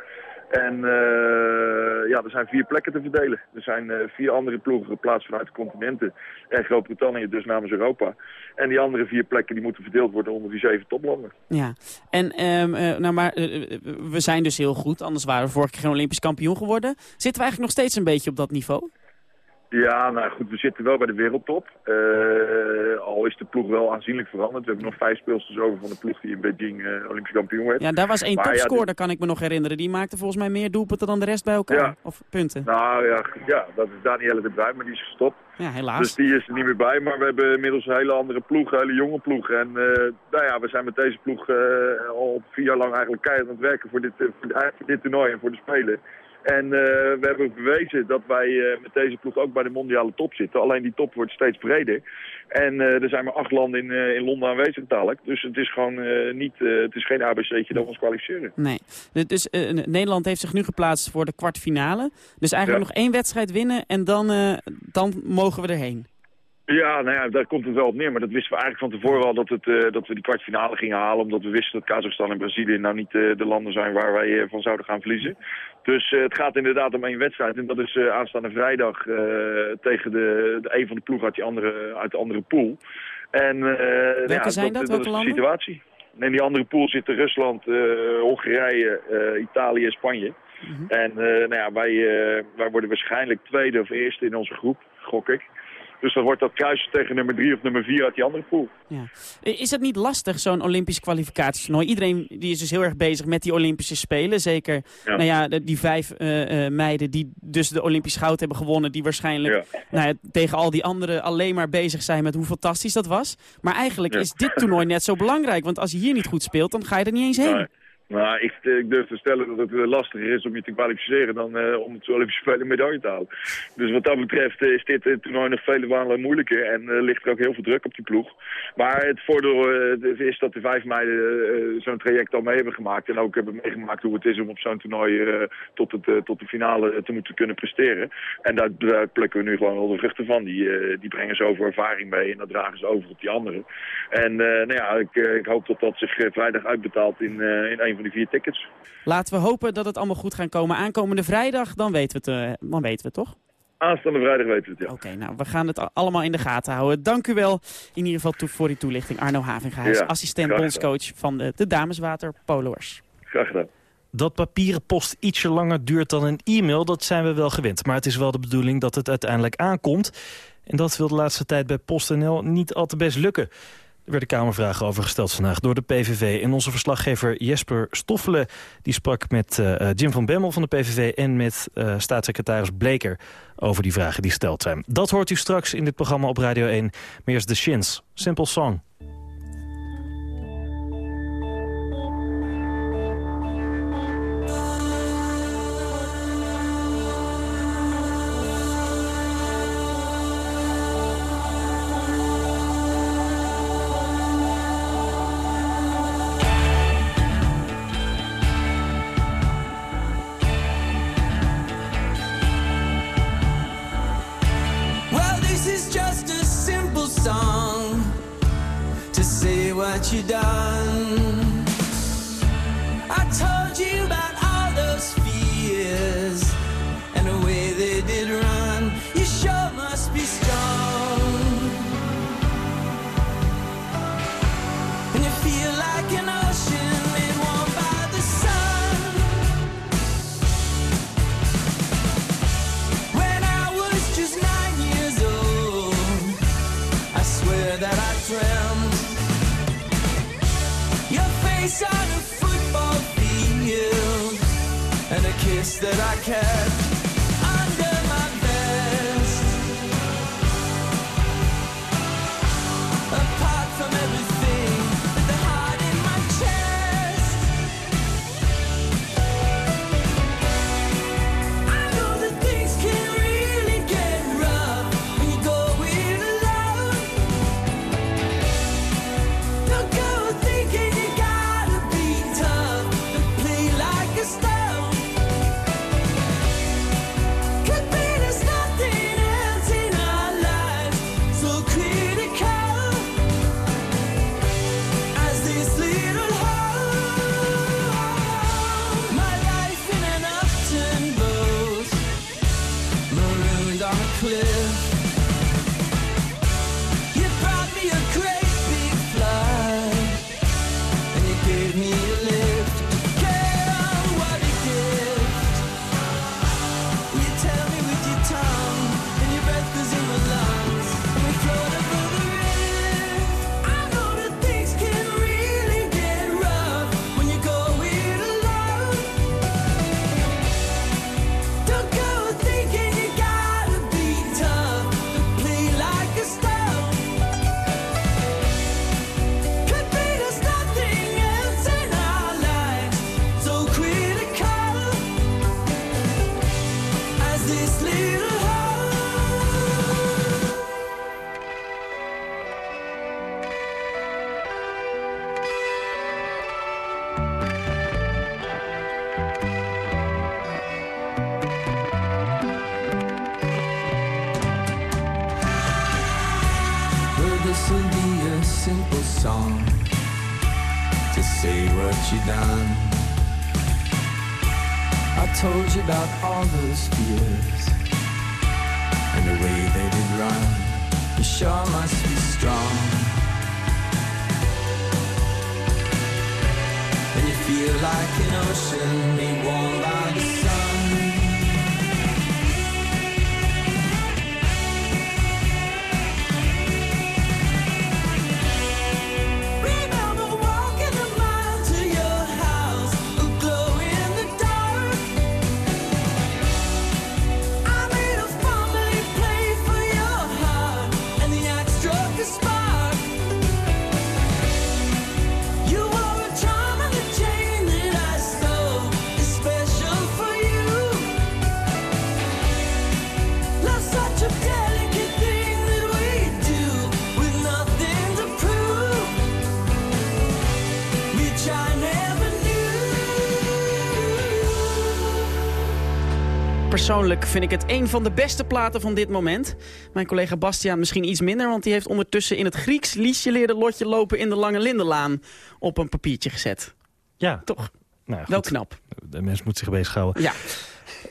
En uh, ja, er zijn vier plekken te verdelen. Er zijn uh, vier andere ploegen geplaatst vanuit de continenten. En Groot-Brittannië dus namens Europa. En die andere vier plekken die moeten verdeeld worden onder die zeven toplanden. Ja, en um, uh, nou maar we zijn dus heel goed. Anders waren we vorige keer geen Olympisch kampioen geworden. Zitten we eigenlijk nog steeds een beetje op dat niveau? Ja, nou goed, we zitten wel bij de wereldtop. Uh, al is de ploeg wel aanzienlijk veranderd. We hebben nog vijf speelsters over van de ploeg die in Beijing uh, Olympisch kampioen werd. Ja, daar was één topscorer, ja, kan ik me nog herinneren. Die maakte volgens mij meer doelpunten dan de rest bij elkaar. Ja. Of punten. Nou ja, ja, dat is Danielle de Bruin, maar die is gestopt. Ja, helaas. Dus die is er niet meer bij. Maar we hebben inmiddels een hele andere ploeg, een hele jonge ploeg. En uh, nou ja, we zijn met deze ploeg al vier jaar lang eigenlijk keihard aan het werken voor dit, voor dit toernooi en voor de Spelen. En uh, we hebben bewezen dat wij uh, met deze ploeg ook bij de mondiale top zitten. Alleen die top wordt steeds breder. En uh, er zijn maar acht landen in, in Londen aanwezig dadelijk. Dus het is gewoon niet, het is geen ABC'tje dat we ons kwalificeren. Nee. Dus Nederland heeft zich nu geplaatst voor de kwartfinale. Dus eigenlijk ja. nog één wedstrijd winnen en dan, dan mogen we erheen. Ja, nou ja, daar komt het wel op neer. Maar dat wisten we eigenlijk van tevoren al dat, het, eh, dat we die kwartfinale gingen halen. Omdat we wisten dat Kazachstan en Brazilië nou niet eh, de landen zijn waar wij eh, van zouden gaan verliezen. Dus het gaat inderdaad om één wedstrijd. En dat is aanstaande vrijdag tegen de, de een van de ploegen uit, die andere, uit de andere pool. En, Welke ja, zijn dat? is de situatie. En in die andere pool zitten Rusland, Hongarije, Italië en Spanje. Mhm. En nou ja, wij, wij worden waarschijnlijk tweede of eerste in onze groep, gok ik. Dus dan wordt dat kruisen tegen nummer drie of nummer vier uit die andere pool. Ja. Is het niet lastig, zo'n Olympisch kwalificatietoernooi? Iedereen die is dus heel erg bezig met die Olympische Spelen. Zeker Ja. Nou ja, die vijf eh, eh, meiden die dus de Olympisch goud hebben gewonnen... die waarschijnlijk Nou ja, tegen al die anderen alleen maar bezig zijn met hoe fantastisch dat was. Maar eigenlijk is dit toernooi net zo belangrijk. Want als je hier niet goed speelt, dan ga je er niet eens heen. Nee. Maar ik, ik durf te stellen dat het eh, lastiger is om je te kwalificeren dan eh, om het Olympische Spelen medaille te halen. Dus wat dat betreft eh, is dit eh, toernooi nog vele malen moeilijker en eh, ligt er ook heel veel druk op die ploeg. Maar het voordeel eh, is dat de vijf meiden eh, zo'n traject al mee hebben gemaakt en ook hebben meegemaakt hoe het is om op zo'n toernooi eh, tot, het, eh, tot de finale te moeten kunnen presteren. En daar, daar plukken we nu gewoon al de vruchten van. Die, eh, die brengen zoveel ervaring mee en dat dragen ze over op die anderen. En eh, nou ja, ik, eh, ik hoop dat dat zich eh, vrijdag uitbetaalt in, eh, in een van die vier tickets. Laten we hopen dat het allemaal goed gaat komen. Aankomende vrijdag, dan weten we het, eh, dan weten we het toch? Aanstaande vrijdag weten we het, ja. Oké, nou, we gaan het allemaal in de gaten houden. Dank u wel in ieder geval toe voor die toelichting. Arno Havinga, Ja, assistent bondscoach van de, de Dameswater Poloers. Graag gedaan. Dat papieren post ietsje langer duurt dan een e-mail, dat zijn we wel gewend. Maar het is wel de bedoeling dat het uiteindelijk aankomt. En dat wil de laatste tijd bij PostNL niet al te best lukken. Er werden kamervragen over gesteld vandaag door de PVV. En onze verslaggever Jesper Stoffelen die sprak met eh, Jim van Bemmel van de PVV... en met eh, staatssecretaris Bleker over die vragen die gesteld zijn. Dat hoort u straks in dit programma op Radio 1. Maar eerst The Shins, Simple Song. That I kept about all those fears and the way they did run. You sure must be strong. And you feel like an ocean Persoonlijk vind ik het een van de beste platen van dit moment. Mijn collega Bastiaan misschien iets minder... want die heeft ondertussen in het Grieks liesje leerde lotje lopen... in de Lange Lindenlaan op een papiertje gezet. Ja. Toch? Nou, Wel goed. knap. De mens moet zich bezighouden. Ja.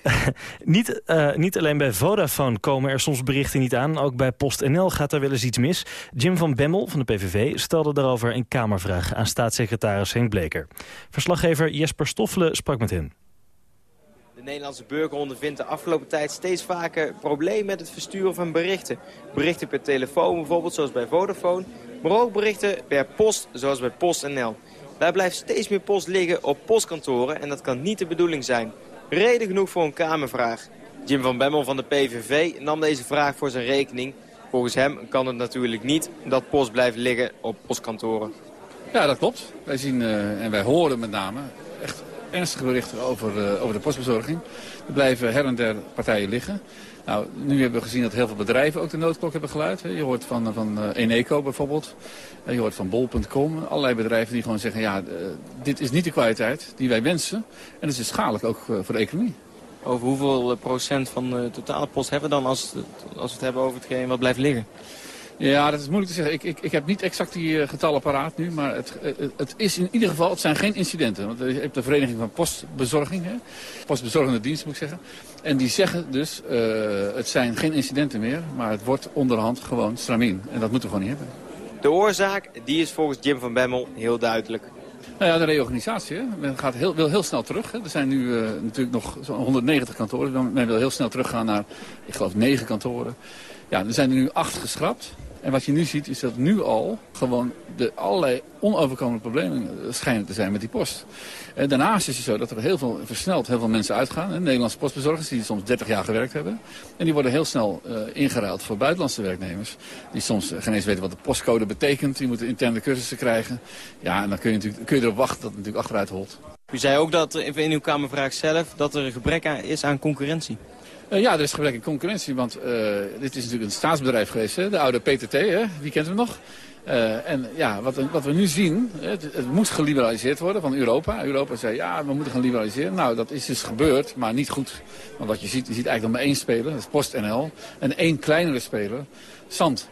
niet, eh, niet alleen bij Vodafone komen er soms berichten niet aan. Ook bij PostNL gaat er wel eens iets mis. Jim van Bemmel van de PVV stelde daarover een Kamervraag... aan staatssecretaris Henk Bleker. Verslaggever Jesper Stoffelen sprak met hem. De Nederlandse burger ondervindt de afgelopen tijd steeds vaker problemen met het versturen van berichten. Berichten per telefoon bijvoorbeeld, zoals bij Vodafone. Maar ook berichten per post, zoals bij PostNL. Daar blijft steeds meer post liggen op postkantoren en dat kan niet de bedoeling zijn. Reden genoeg voor een Kamervraag. Jim van Bemmel van de PVV nam deze vraag voor zijn rekening. Volgens hem kan het natuurlijk niet dat post blijft liggen op postkantoren. Ja, dat klopt. Wij zien eh, en wij horen met name echt ernstige berichten over, eh, over de postbezorging. Er blijven her en der partijen liggen. Nou, nu hebben we gezien dat heel veel bedrijven ook de noodklok hebben geluid. Je hoort van, van eh, Eneco bijvoorbeeld. Eh, Je hoort van bol.com. Allerlei bedrijven die gewoon zeggen, ja, eh, dit is niet de kwaliteit die wij wensen. En het is schadelijk ook eh, voor de economie. Over hoeveel eh, procent van de totale post hebben we dan als, als we het hebben over hetgeen wat blijft liggen? Ja, dat is moeilijk te zeggen. Ik, ik, ik heb niet exact die eh, getallen paraat nu, maar het, het, het is in ieder geval, het zijn geen incidenten. Want je hebt de vereniging van postbezorging, hè? postbezorgende dienst moet ik zeggen. En die zeggen dus, eh, het zijn geen incidenten meer, maar het wordt onderhand gewoon stramien. En dat moeten we gewoon niet hebben. De oorzaak die is volgens Jim van Bemmel heel duidelijk. Nou ja, de reorganisatie. Hè. Men gaat heel, wil heel snel terug. Hè. Er zijn nu eh, natuurlijk nog zo'n 190 kantoren. Men wil heel snel teruggaan naar, ik geloof, negen kantoren. Ja, er zijn er nu acht geschrapt. En wat je nu ziet is dat nu al gewoon de allerlei onoverkomende problemen schijnen te zijn met die post. En daarnaast is het zo dat er heel veel versneld heel veel mensen uitgaan. Nederlandse postbezorgers die soms 30 jaar gewerkt hebben. En die worden heel snel eh, ingeruild voor buitenlandse werknemers. Die soms geen eens weten wat de postcode betekent. Die moeten interne cursussen krijgen. Ja, en dan kun je, natuurlijk, kun je erop wachten dat het natuurlijk achteruit holt. U zei ook dat eh, in uw Kamervraag zelf dat er een gebrek is aan concurrentie. Eh, ja, er is gebrek aan concurrentie, want eh, dit is natuurlijk een staatsbedrijf geweest, hè? de oude PTT, hè? wie kent hem nog? Eh, en ja, wat, wat we nu zien, het, het moet geliberaliseerd worden van Europa. Europa zei, ja, we moeten gaan liberaliseren. Nou, dat is dus gebeurd, maar niet goed. Want wat je ziet, je ziet eigenlijk nog maar één speler, dat is PostNL. En één kleinere speler, Sant.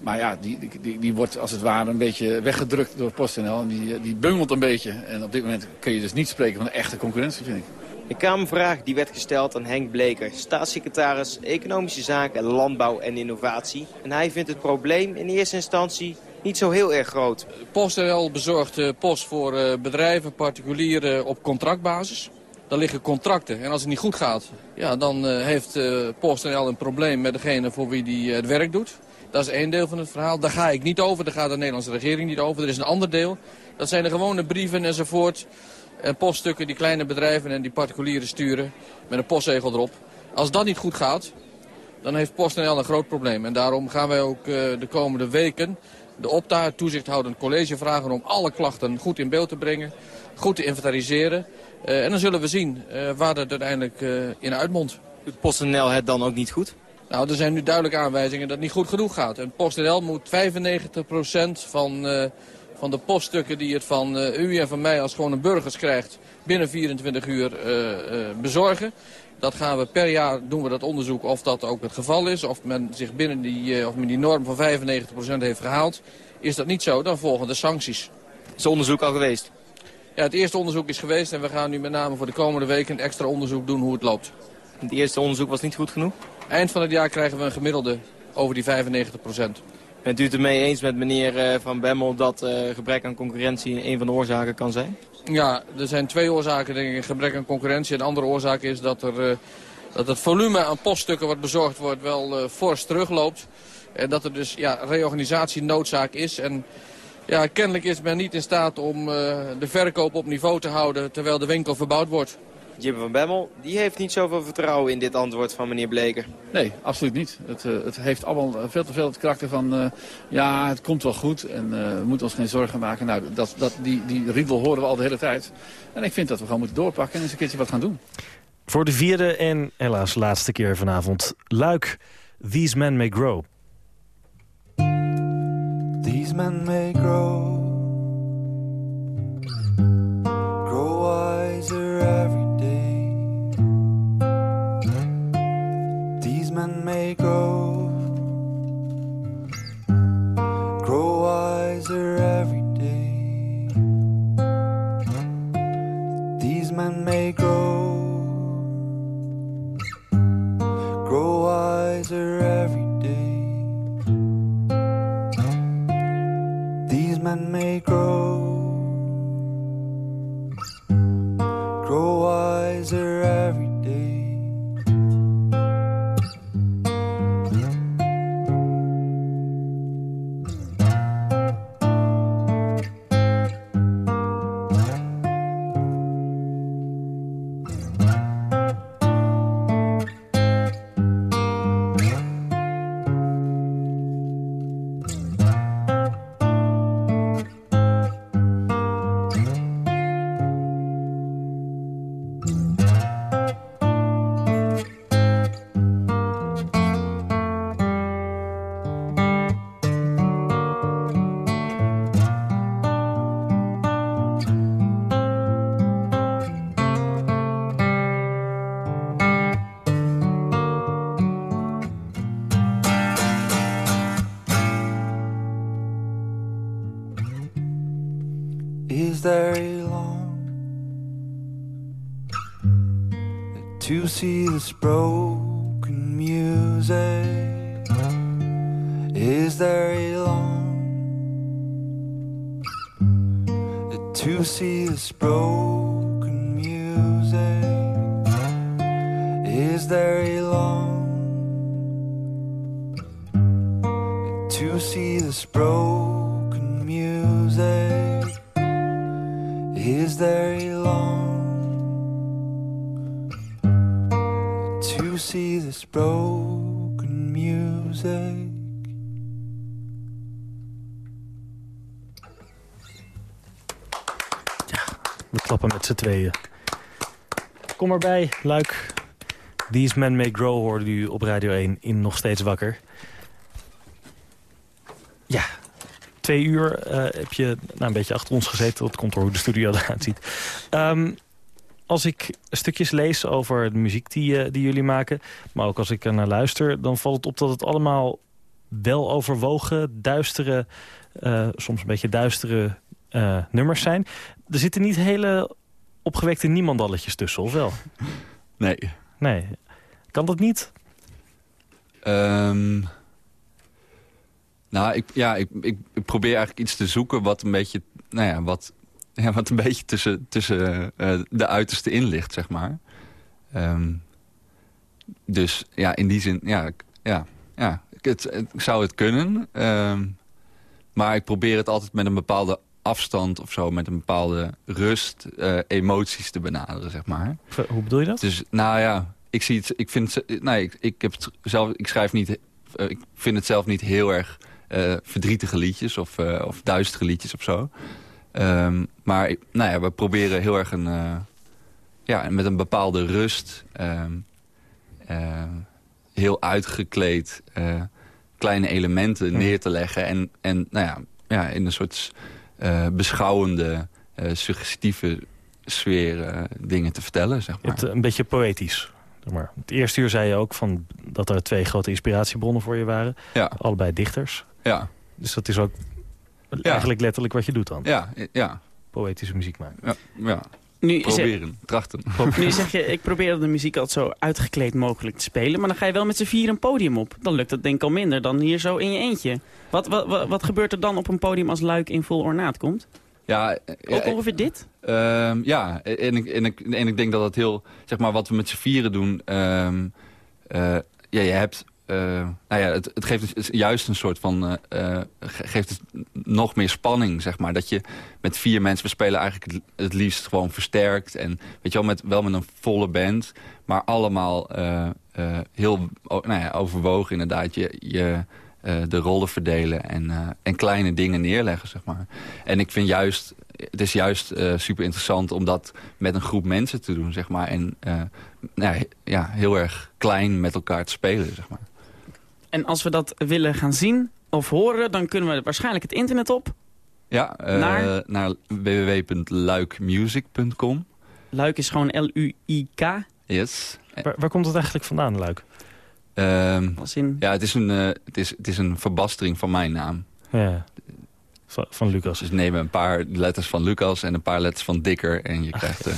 Maar ja, die, die, die, die wordt als het ware een beetje weggedrukt door PostNL. En die, die bungelt een beetje. En op dit moment kun je dus niet spreken van een echte concurrentie, vind ik. De Kamervraag die werd gesteld aan Henk Bleker, staatssecretaris Economische Zaken, Landbouw en Innovatie. En hij vindt het probleem in eerste instantie niet zo heel erg groot. PostNL bezorgt eh, post voor eh, bedrijven, particulieren op contractbasis. Daar liggen contracten en als het niet goed gaat, ja, dan eh, heeft PostNL een probleem met degene voor wie die het werk doet. Dat is één deel van het verhaal. Daar ga ik niet over, daar gaat de Nederlandse regering niet over. Er is een ander deel. Dat zijn de gewone brieven enzovoort. En poststukken die kleine bedrijven en die particulieren sturen met een postzegel erop. Als dat niet goed gaat, dan heeft PostNL een groot probleem. En daarom gaan wij ook eh, de komende weken de opta, toezichthoudend college vragen om alle klachten goed in beeld te brengen, goed te inventariseren. Eh, en dan zullen we zien eh, waar dat uiteindelijk eh, in uitmondt. Doet PostNL het dan ook niet goed? Nou, er zijn nu duidelijke aanwijzingen dat het niet goed genoeg gaat. En PostNL moet 95% van, eh, van de poststukken die het van eh, u en van mij als gewone burgers krijgt... binnen 24 uur eh, eh, bezorgen. Dat gaan we per jaar doen we dat onderzoek of dat ook het geval is. Of men zich binnen die, of men die norm van 95% heeft gehaald. Is dat niet zo, dan volgen de sancties. Is onderzoek al geweest? Ja, het eerste onderzoek is geweest en we gaan nu met name voor de komende weken een extra onderzoek doen hoe het loopt. Het eerste onderzoek was niet goed genoeg? Eind van het jaar krijgen we een gemiddelde over die 95 procent. Bent u het ermee eens met meneer eh, Van Bemmel dat uh, gebrek aan concurrentie een van de oorzaken kan zijn? Ja, er zijn twee oorzaken denk ik. Gebrek aan concurrentie. En de andere oorzaak is dat, er, uh, dat het volume aan poststukken wat bezorgd wordt wel fors terugloopt. En dat er dus ja, reorganisatie noodzaak is. En ja, kennelijk is men niet in staat om de verkoop op niveau te houden terwijl de winkel verbouwd wordt. Jim van Bemmel, die heeft niet zoveel vertrouwen in dit antwoord van meneer Bleker. Nee, absoluut niet. Het, uh, het heeft allemaal veel te veel het karakter van... Uh, ja, het komt wel goed en uh, we moeten ons geen zorgen maken. Nou, dat, dat, die, die riedel horen we al de hele tijd. En ik vind dat we gewoon moeten doorpakken en eens een keertje wat gaan doen. Voor de vierde en helaas laatste keer vanavond. Luik, These Men May Grow. These men may grow Grow wiser every may grow, see this broken music. Is very long to see this broken z'n tweeën. Kom erbij, Luik. These Men May Grow hoorde u op Radio 1 in Nog Steeds Wakker. Ja, twee uur uh, heb je nou, een beetje achter ons gezeten. Dat komt door hoe de studio eruit ziet. Um, als ik stukjes lees over de muziek die, uh, die jullie maken... maar ook als ik er naar luister... dan valt het op dat het allemaal wel overwogen, duistere... Uh, soms een beetje duistere nummers zijn. Er zitten niet hele opgewekte niemandalletjes tussen, of wel? Nee. Nee. Kan dat niet? Um... Nou, ik, ja, ik, ik, ik, probeer eigenlijk iets te zoeken wat een beetje, nou ja, wat, ja, wat een beetje tussen, tussen uh, de uiterste in ligt, zeg maar. Um, dus ja, in die zin, ja, ja, ja het, het zou het kunnen. Um, maar ik probeer het altijd met een bepaalde afstand of zo, met een bepaalde rust, uh, emoties te benaderen, zeg maar. Hoe bedoel je dat? Dus, nou ja, ik zie het, ik vind, nee, ik, ik heb het zelf, ik schrijf niet, uh, ik vind het zelf niet heel erg uh, verdrietige liedjes of, of duistere liedjes of zo. Um, maar nou ja, we proberen heel erg een, ja, met een bepaalde rust, um, heel uitgekleed, kleine elementen neer te leggen. En, en nou ja, ja, in een soort beschouwende, suggestieve sfeer dingen te vertellen. Zeg maar. Het, een beetje poëtisch. Maar het eerste uur zei je ook van dat er twee grote inspiratiebronnen voor je waren. Ja. Allebei dichters. Ja. Dus dat is ook ja. eigenlijk letterlijk wat je doet dan. Ja, ja. poëtische muziek maken. Ja, ja. Nu, proberen, trachten. Nu zeg je, ik probeer de muziek altijd zo uitgekleed mogelijk te spelen. Maar dan ga je wel met z'n vier een podium op. Dan lukt dat denk ik al minder dan hier zo in je eentje. Wat, wat, wat, wat gebeurt er dan op een podium als Luik in vol ornaat komt? Ja, ja, Ook ongeveer dit? Ehm, ja, en ik, en, ik, en ik denk dat het heel, zeg maar, wat we met z'n vieren doen. ehm, eh, ja, je hebt, eh, nou ja, het, geeft dus juist een soort van, eh, eh, ge- geeft nog meer spanning, zeg maar. Dat je met vier mensen, we spelen eigenlijk het, liefst gewoon versterkt. En weet je wel, met, wel met een volle band, maar allemaal heel nou ja, overwogen inderdaad. Je, je, de rollen verdelen en, en kleine dingen neerleggen, zeg maar. En ik vind juist, het is juist super interessant om dat met een groep mensen te doen, zeg maar. En nou, ja, heel erg klein met elkaar te spelen, zeg maar. En als we dat willen gaan zien of horen, dan kunnen we waarschijnlijk het internet op. Ja, eh, Naar? naar, www.luikmusic.com. Luik is gewoon L-U-I-K. Yes. Waar, waar komt het eigenlijk vandaan, Luik? Ehm, Als in... Ja, het is, een, eh, het, is, het is een verbastering van mijn naam. Ja. Van, van Lucas. Dus neem een paar letters van Lucas en een paar letters van Dikker en je krijgt... eh,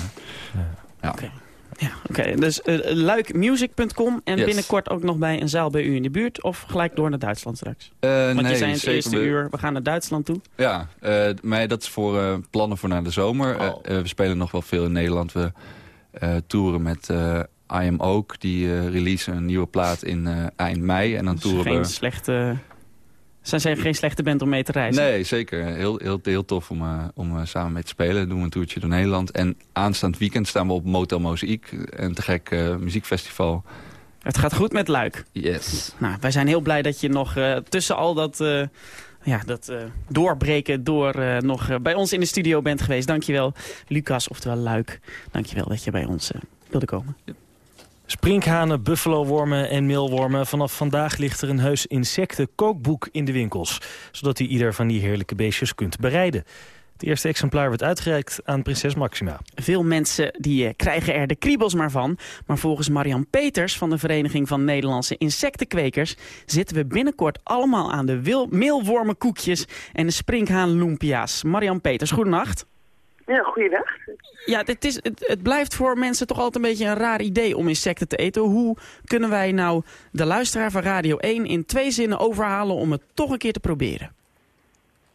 ja. Ja, oké. Dus eh, luikmusic.com en Yes. binnenkort ook nog bij een zaal bij u in de buurt. Of gelijk door naar Duitsland straks? Eh, Want nee, je zei in het eerste uur, we gaan naar Duitsland toe. Ja, eh, maar dat is voor plannen voor na de zomer. Oh. We spelen nog wel veel in Nederland. We toeren met I Am Ook. Die releasen een nieuwe plaat in eind mei. En dan toeren geen we... slechte... Zijn zij geen slechte band om mee te reizen? Nee, zeker. Heel, heel, heel tof om, eh, om eh, samen mee te spelen. Doen we een toertje door Nederland. En aanstaand weekend staan we op Motel Mozaïek. Een te gek eh, muziekfestival. Het gaat goed met Luik. Yes. Nou, wij zijn heel blij dat je nog tussen al dat, ja, dat doorbreken door nog bij ons in de studio bent geweest. Dankjewel, Lucas, oftewel Luik. Dankjewel dat je bij ons wilde komen. Sprinkhanen, buffalowormen en meelwormen. Vanaf vandaag ligt er een heus insecten-kookboek in de winkels. Zodat u ieder van die heerlijke beestjes kunt bereiden. Het eerste exemplaar werd uitgereikt aan prinses Maxima. Veel mensen die eh, krijgen er de kriebels maar van. Maar volgens Marian Peters van de Vereniging van Nederlandse Insectenkwekers... zitten we binnenkort allemaal aan de meelwormenkoekjes en de sprinkhaanloempia's. Marian Peters, goedenacht. Ja, goeiedag. Ja, het, is, het, het blijft voor mensen toch altijd een beetje een raar idee om insecten te eten. Hoe kunnen wij nou de luisteraar van Radio 1 in twee zinnen overhalen om het toch een keer te proberen?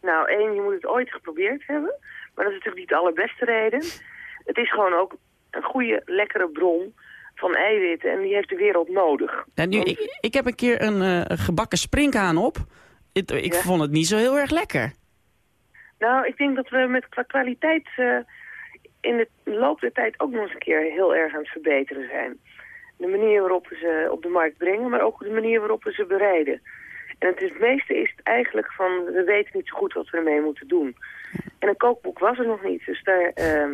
Nou, één, je moet het ooit geprobeerd hebben. Maar dat is natuurlijk niet de allerbeste reden. Het is gewoon ook een goede, lekkere bron van eiwitten. En die heeft de wereld nodig. En nu, ik, ik heb een keer een eh, gebakken sprinkhaan op. Ik, ik Ja. vond het niet zo heel erg lekker. Nou, ik denk dat we met qua kwaliteit eh, in de loop der tijd ook nog eens een keer heel erg aan het verbeteren zijn. De manier waarop we ze op de markt brengen, maar ook de manier waarop we ze bereiden. En het, is, het meeste is het eigenlijk van, we weten niet zo goed wat we ermee moeten doen. En een kookboek was er nog niet, dus daar, ehm,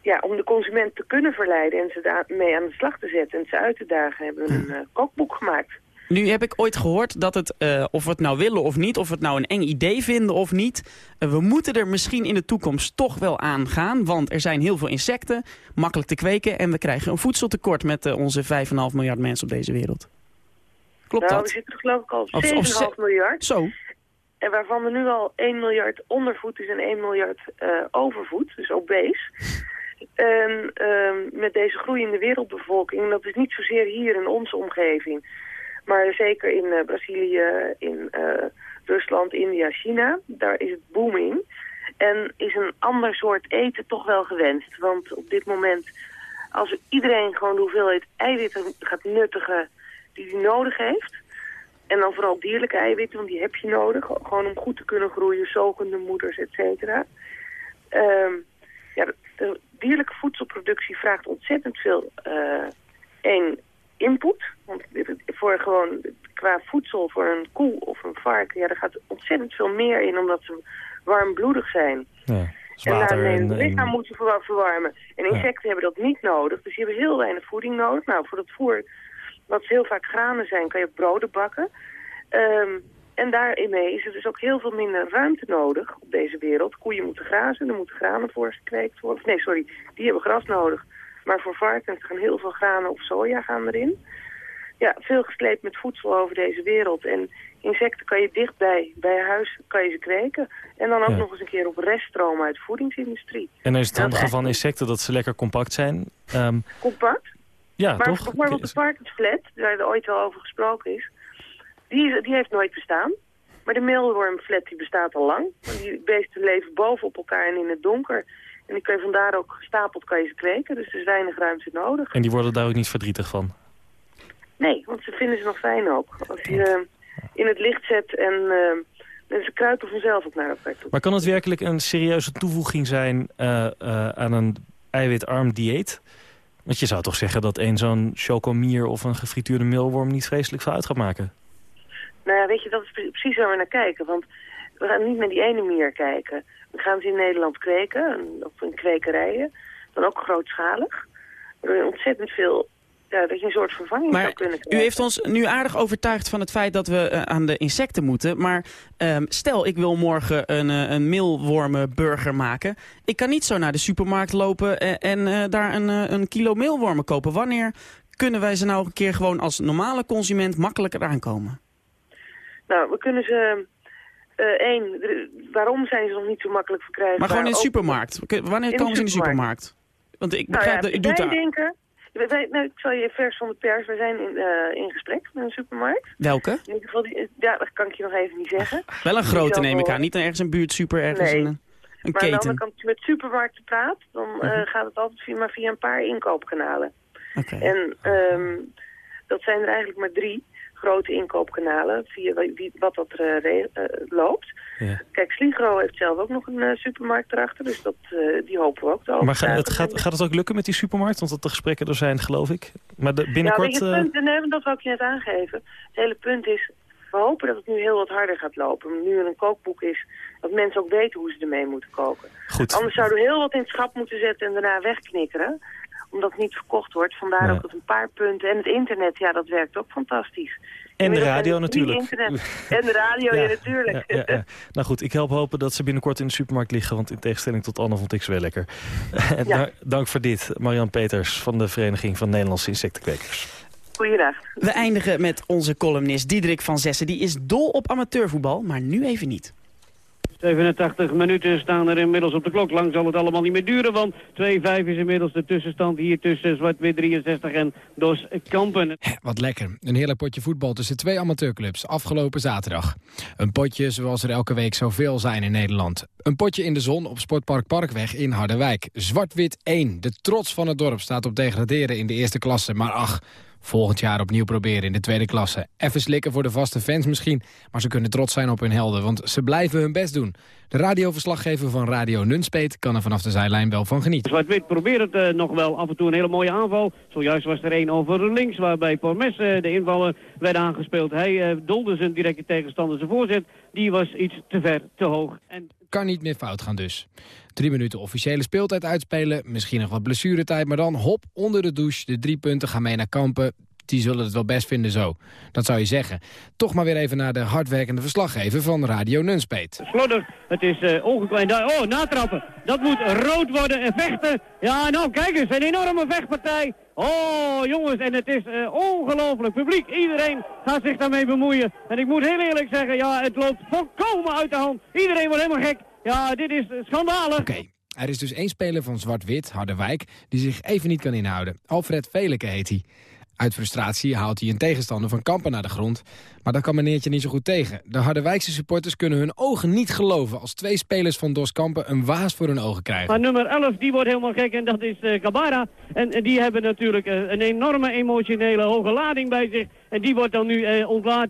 ja, om de consument te kunnen verleiden en ze daarmee aan de slag te zetten en ze uit te dagen, hebben we een eh, kookboek gemaakt. Nu heb ik ooit gehoord dat het, eh, of we het nou willen of niet, of we het nou een eng idee vinden of niet, eh, we moeten er misschien in de toekomst toch wel aan gaan, want er zijn heel veel insecten, makkelijk te kweken en we krijgen een voedseltekort met eh, onze 5,5 miljard mensen op deze wereld. Klopt nou, dat? we zitten er geloof ik al op Of- 7,5 of ze- miljard. Zo. En waarvan er nu al 1 miljard ondervoed is en 1 miljard overvoed, dus obese. En ehm, met deze groeiende wereldbevolking, dat is niet zozeer hier in onze omgeving, maar zeker in eh, Brazilië, in eh, Rusland, India, China, daar is het booming. En is een ander soort eten toch wel gewenst. Want op dit moment, als iedereen gewoon de hoeveelheid eiwitten gaat nuttigen die hij nodig heeft, en dan vooral dierlijke eiwitten, want die heb je nodig. Gewoon om goed te kunnen groeien, zogende moeders, et cetera. Ehm, ja, de, dierlijke voedselproductie vraagt ontzettend veel, eh één, input. Want voor gewoon, qua voedsel voor een koe of een varken, ja, daar gaat ontzettend veel meer in, omdat ze warmbloedig zijn. Ja, En daarmee en- lichaam moet je verwa- verwarmen. En insecten hebben dat niet nodig, dus die hebben heel weinig voeding nodig. Nou, voor dat voer, wat heel vaak granen zijn, kan je broden bakken. Ehm, en daarmee is er dus ook heel veel minder ruimte nodig op deze wereld. Koeien moeten grazen, er moeten granen voor gekweekt worden. Nee, sorry, die hebben gras nodig. Maar voor varkens gaan heel veel granen of soja gaan erin. ja, veel gesleept met voedsel over deze wereld. En insecten kan je dichtbij, bij huis kan je ze kweken. En dan ook Ja. nog eens een keer op reststromen uit de voedingsindustrie. En dan is het Dat handige van insecten dat ze lekker compact zijn. Ehm, Compact. ja, maar toch? bijvoorbeeld de varkensflat, waar er ooit al over gesproken is, die, die heeft nooit bestaan. Maar de meelwormflat die bestaat al lang. Die beesten leven boven op elkaar en in het donker. En die kun je vandaar ook gestapeld kan je ze kweken. Dus er is weinig ruimte nodig. En die worden daar ook niet verdrietig van. Nee, want ze vinden ze nog fijn ook. Als je eh, in het licht zet en, eh, en ze kruipen vanzelf ook naar elkaar toe. Maar kan het werkelijk een serieuze toevoeging zijn eh, eh, aan een eiwitarm dieet? Want je zou toch zeggen dat een zo'n chocomier of een gefrituurde meelworm niet vreselijk veel uit gaat maken? Nou ja, weet je, dat is pre- precies waar we naar kijken. Want we gaan niet naar die ene mier kijken. We gaan ze in Nederland kweken, en- of in kwekerijen. Dan ook grootschalig. Waardoor je ontzettend veel, ja, dat je een soort vervanging zou kunnen u krijgen. heeft ons nu aardig overtuigd van het feit dat we eh, aan de insecten moeten. Maar ehm, stel, ik wil morgen een, eh, een meelwormenburger maken. Ik kan niet zo naar de supermarkt lopen en, en eh, daar een, eh, een kilo meelwormen kopen. Wanneer kunnen wij ze nou een keer gewoon als normale consument makkelijker aankomen? Nou, we kunnen ze... eh één, er- waarom zijn ze nog niet zo makkelijk verkrijgbaar? Maar gewoon in de supermarkt. Wanneer In komen ze in de supermarkt. Want ik Nou begrijp ja, dat wij daar... denken... Wij, nou, ik zal je vers van de pers, we zijn in, eh, in gesprek met een supermarkt. Welke? In ieder geval, die, ja, dat kan ik je nog even niet zeggen. Wel een grote neem ik aan. Niet ergens een buurtsuper, ergens Nee. een, een maar aan de andere keten. kant, als je met supermarkten praat, dan eh, Mhm. gaat het altijd via, maar via een paar inkoopkanalen. Oké. En ehm, dat zijn er eigenlijk maar drie grote inkoopkanalen, via wie- wat dat eh, eh, loopt. Ja. Kijk, Sligro heeft zelf ook nog een eh, supermarkt erachter, dus dat, die hopen we ook te Maar ga- het gaat, gaat het ook lukken met die supermarkt? Want dat de gesprekken er zijn, geloof ik. Maar de, binnenkort... Het punt, nee, dat wou ik je net aangeven. Het hele punt is, we hopen dat het nu heel wat harder gaat lopen. Nu er een kookboek is, dat mensen ook weten hoe ze ermee moeten koken. Goed. Anders zouden we heel wat in het schap moeten zetten en daarna wegknikkeren. Omdat het niet verkocht wordt. Vandaar Ja. ook dat een paar punten. En het internet, ja, dat werkt ook fantastisch. En de radio natuurlijk. Internet. En de radio, ja, natuurlijk. Ja, ja, ja. Nou goed, ik help hopen dat ze binnenkort in de supermarkt liggen. Want in tegenstelling tot Anne vond ik ze wel lekker. Dank voor dit, Marian Peters van de Vereniging van Nederlandse Insectenkwekers. Goeiedag. We eindigen met onze columnist Diederik van Zessen. Die is dol op amateurvoetbal, maar nu even niet. 87 minuten staan er inmiddels op de klok. Lang zal het allemaal niet meer duren, want 2-5 is inmiddels de tussenstand hier tussen Zwart-Wit 63 en Dos Kampen. Wat lekker. Een heerlijk potje voetbal tussen twee amateurclubs afgelopen zaterdag. Een potje zoals er elke week zoveel zijn in Nederland. Een potje in de zon op Sportpark Parkweg in Harderwijk. Zwart-Wit 1, de trots van het dorp, staat op degraderen in de eerste klasse. Maar ach, volgend jaar opnieuw proberen in de tweede klasse. Even slikken voor de vaste fans misschien, maar ze kunnen trots zijn op hun helden, want ze blijven hun best doen. De radioverslaggever van Radio Nunspeet kan er vanaf de zijlijn wel van genieten. Zwart-Wit probeert het eh, nog wel af en toe een hele mooie aanval. Zojuist was er één over links waarbij Pormes eh, de invaller werd aangespeeld. Hij eh, dolde zijn directe tegenstander zijn voorzet. Die was iets te ver, te hoog. En Kan niet meer fout gaan dus. Drie minuten officiële speeltijd uitspelen, misschien nog wat blessuretijd... maar dan hop, onder de douche, de drie punten gaan mee naar Kampen. Die zullen het wel best vinden zo. Dat zou je zeggen. Toch maar weer even naar de hardwerkende verslaggever van Radio Nunspeet. slordig, het is eh ongekleind. Oh, natrappen. Dat moet rood worden en vechten. Ja, nou kijk eens, een enorme vechtpartij. Oh, jongens, en het is eh, ongelooflijk. Publiek, iedereen gaat zich daarmee bemoeien. En ik moet heel eerlijk zeggen, ja, het loopt volkomen uit de hand. Iedereen wordt helemaal gek. Ja, dit is eh, schandalig. Oké, er is dus één speler van Zwart-Wit, Harderwijk... die zich even niet kan inhouden. Alfred Veleke heet hij. Uit frustratie haalt hij een tegenstander van Kampen naar de grond. Maar dat kan meneertje niet zo goed tegen. De Harderwijkse supporters kunnen hun ogen niet geloven... als twee spelers van Dos Kampen een waas voor hun ogen krijgen. Maar nummer 11, die wordt helemaal gek en dat is eh Kabara. En die hebben natuurlijk eh, een enorme emotionele hoge lading bij zich. En die wordt dan nu ontlaat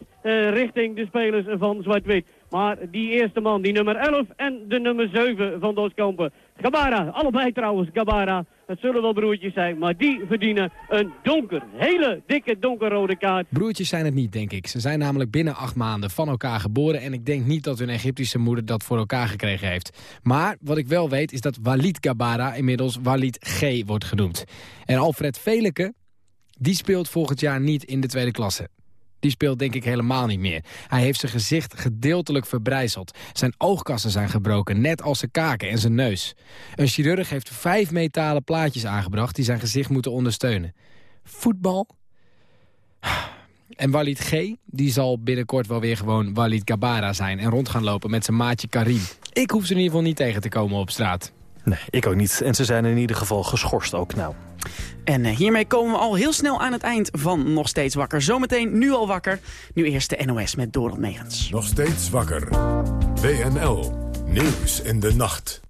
richting de spelers van Zwart-Wit. Maar die eerste man, die nummer 11 en de nummer 7 van Doskampen. Gabara, allebei trouwens Gabara. Het zullen wel broertjes zijn, maar die verdienen een donker, hele dikke donkerrode kaart. Broertjes zijn het niet, denk ik. Ze zijn namelijk binnen acht maanden van elkaar geboren... en ik denk niet dat hun Egyptische moeder dat voor elkaar gekregen heeft. Maar wat ik wel weet is dat Walid Gabara inmiddels Walid G wordt genoemd. En Alfred Veleke, die speelt volgend jaar niet in de tweede klasse. Die speelt denk ik helemaal niet meer. Hij heeft zijn gezicht gedeeltelijk verbrijzeld. Zijn oogkassen zijn gebroken, net als zijn kaken en zijn neus. Een chirurg heeft vijf metalen plaatjes aangebracht... die zijn gezicht moeten ondersteunen. Voetbal? En Walid G. die zal binnenkort wel weer gewoon Walid Gabara zijn... en rond gaan lopen met zijn maatje Karim. Ik hoef ze in ieder geval niet tegen te komen op straat. Nee, ik ook niet. En ze zijn in ieder geval geschorst ook nou. En eh, hiermee komen we al heel snel aan het eind van Nog Steeds Wakker. Zometeen nu al wakker. Nu eerst de NOS met Dorot Megens. Nog steeds wakker. WNL. Nieuws in de nacht.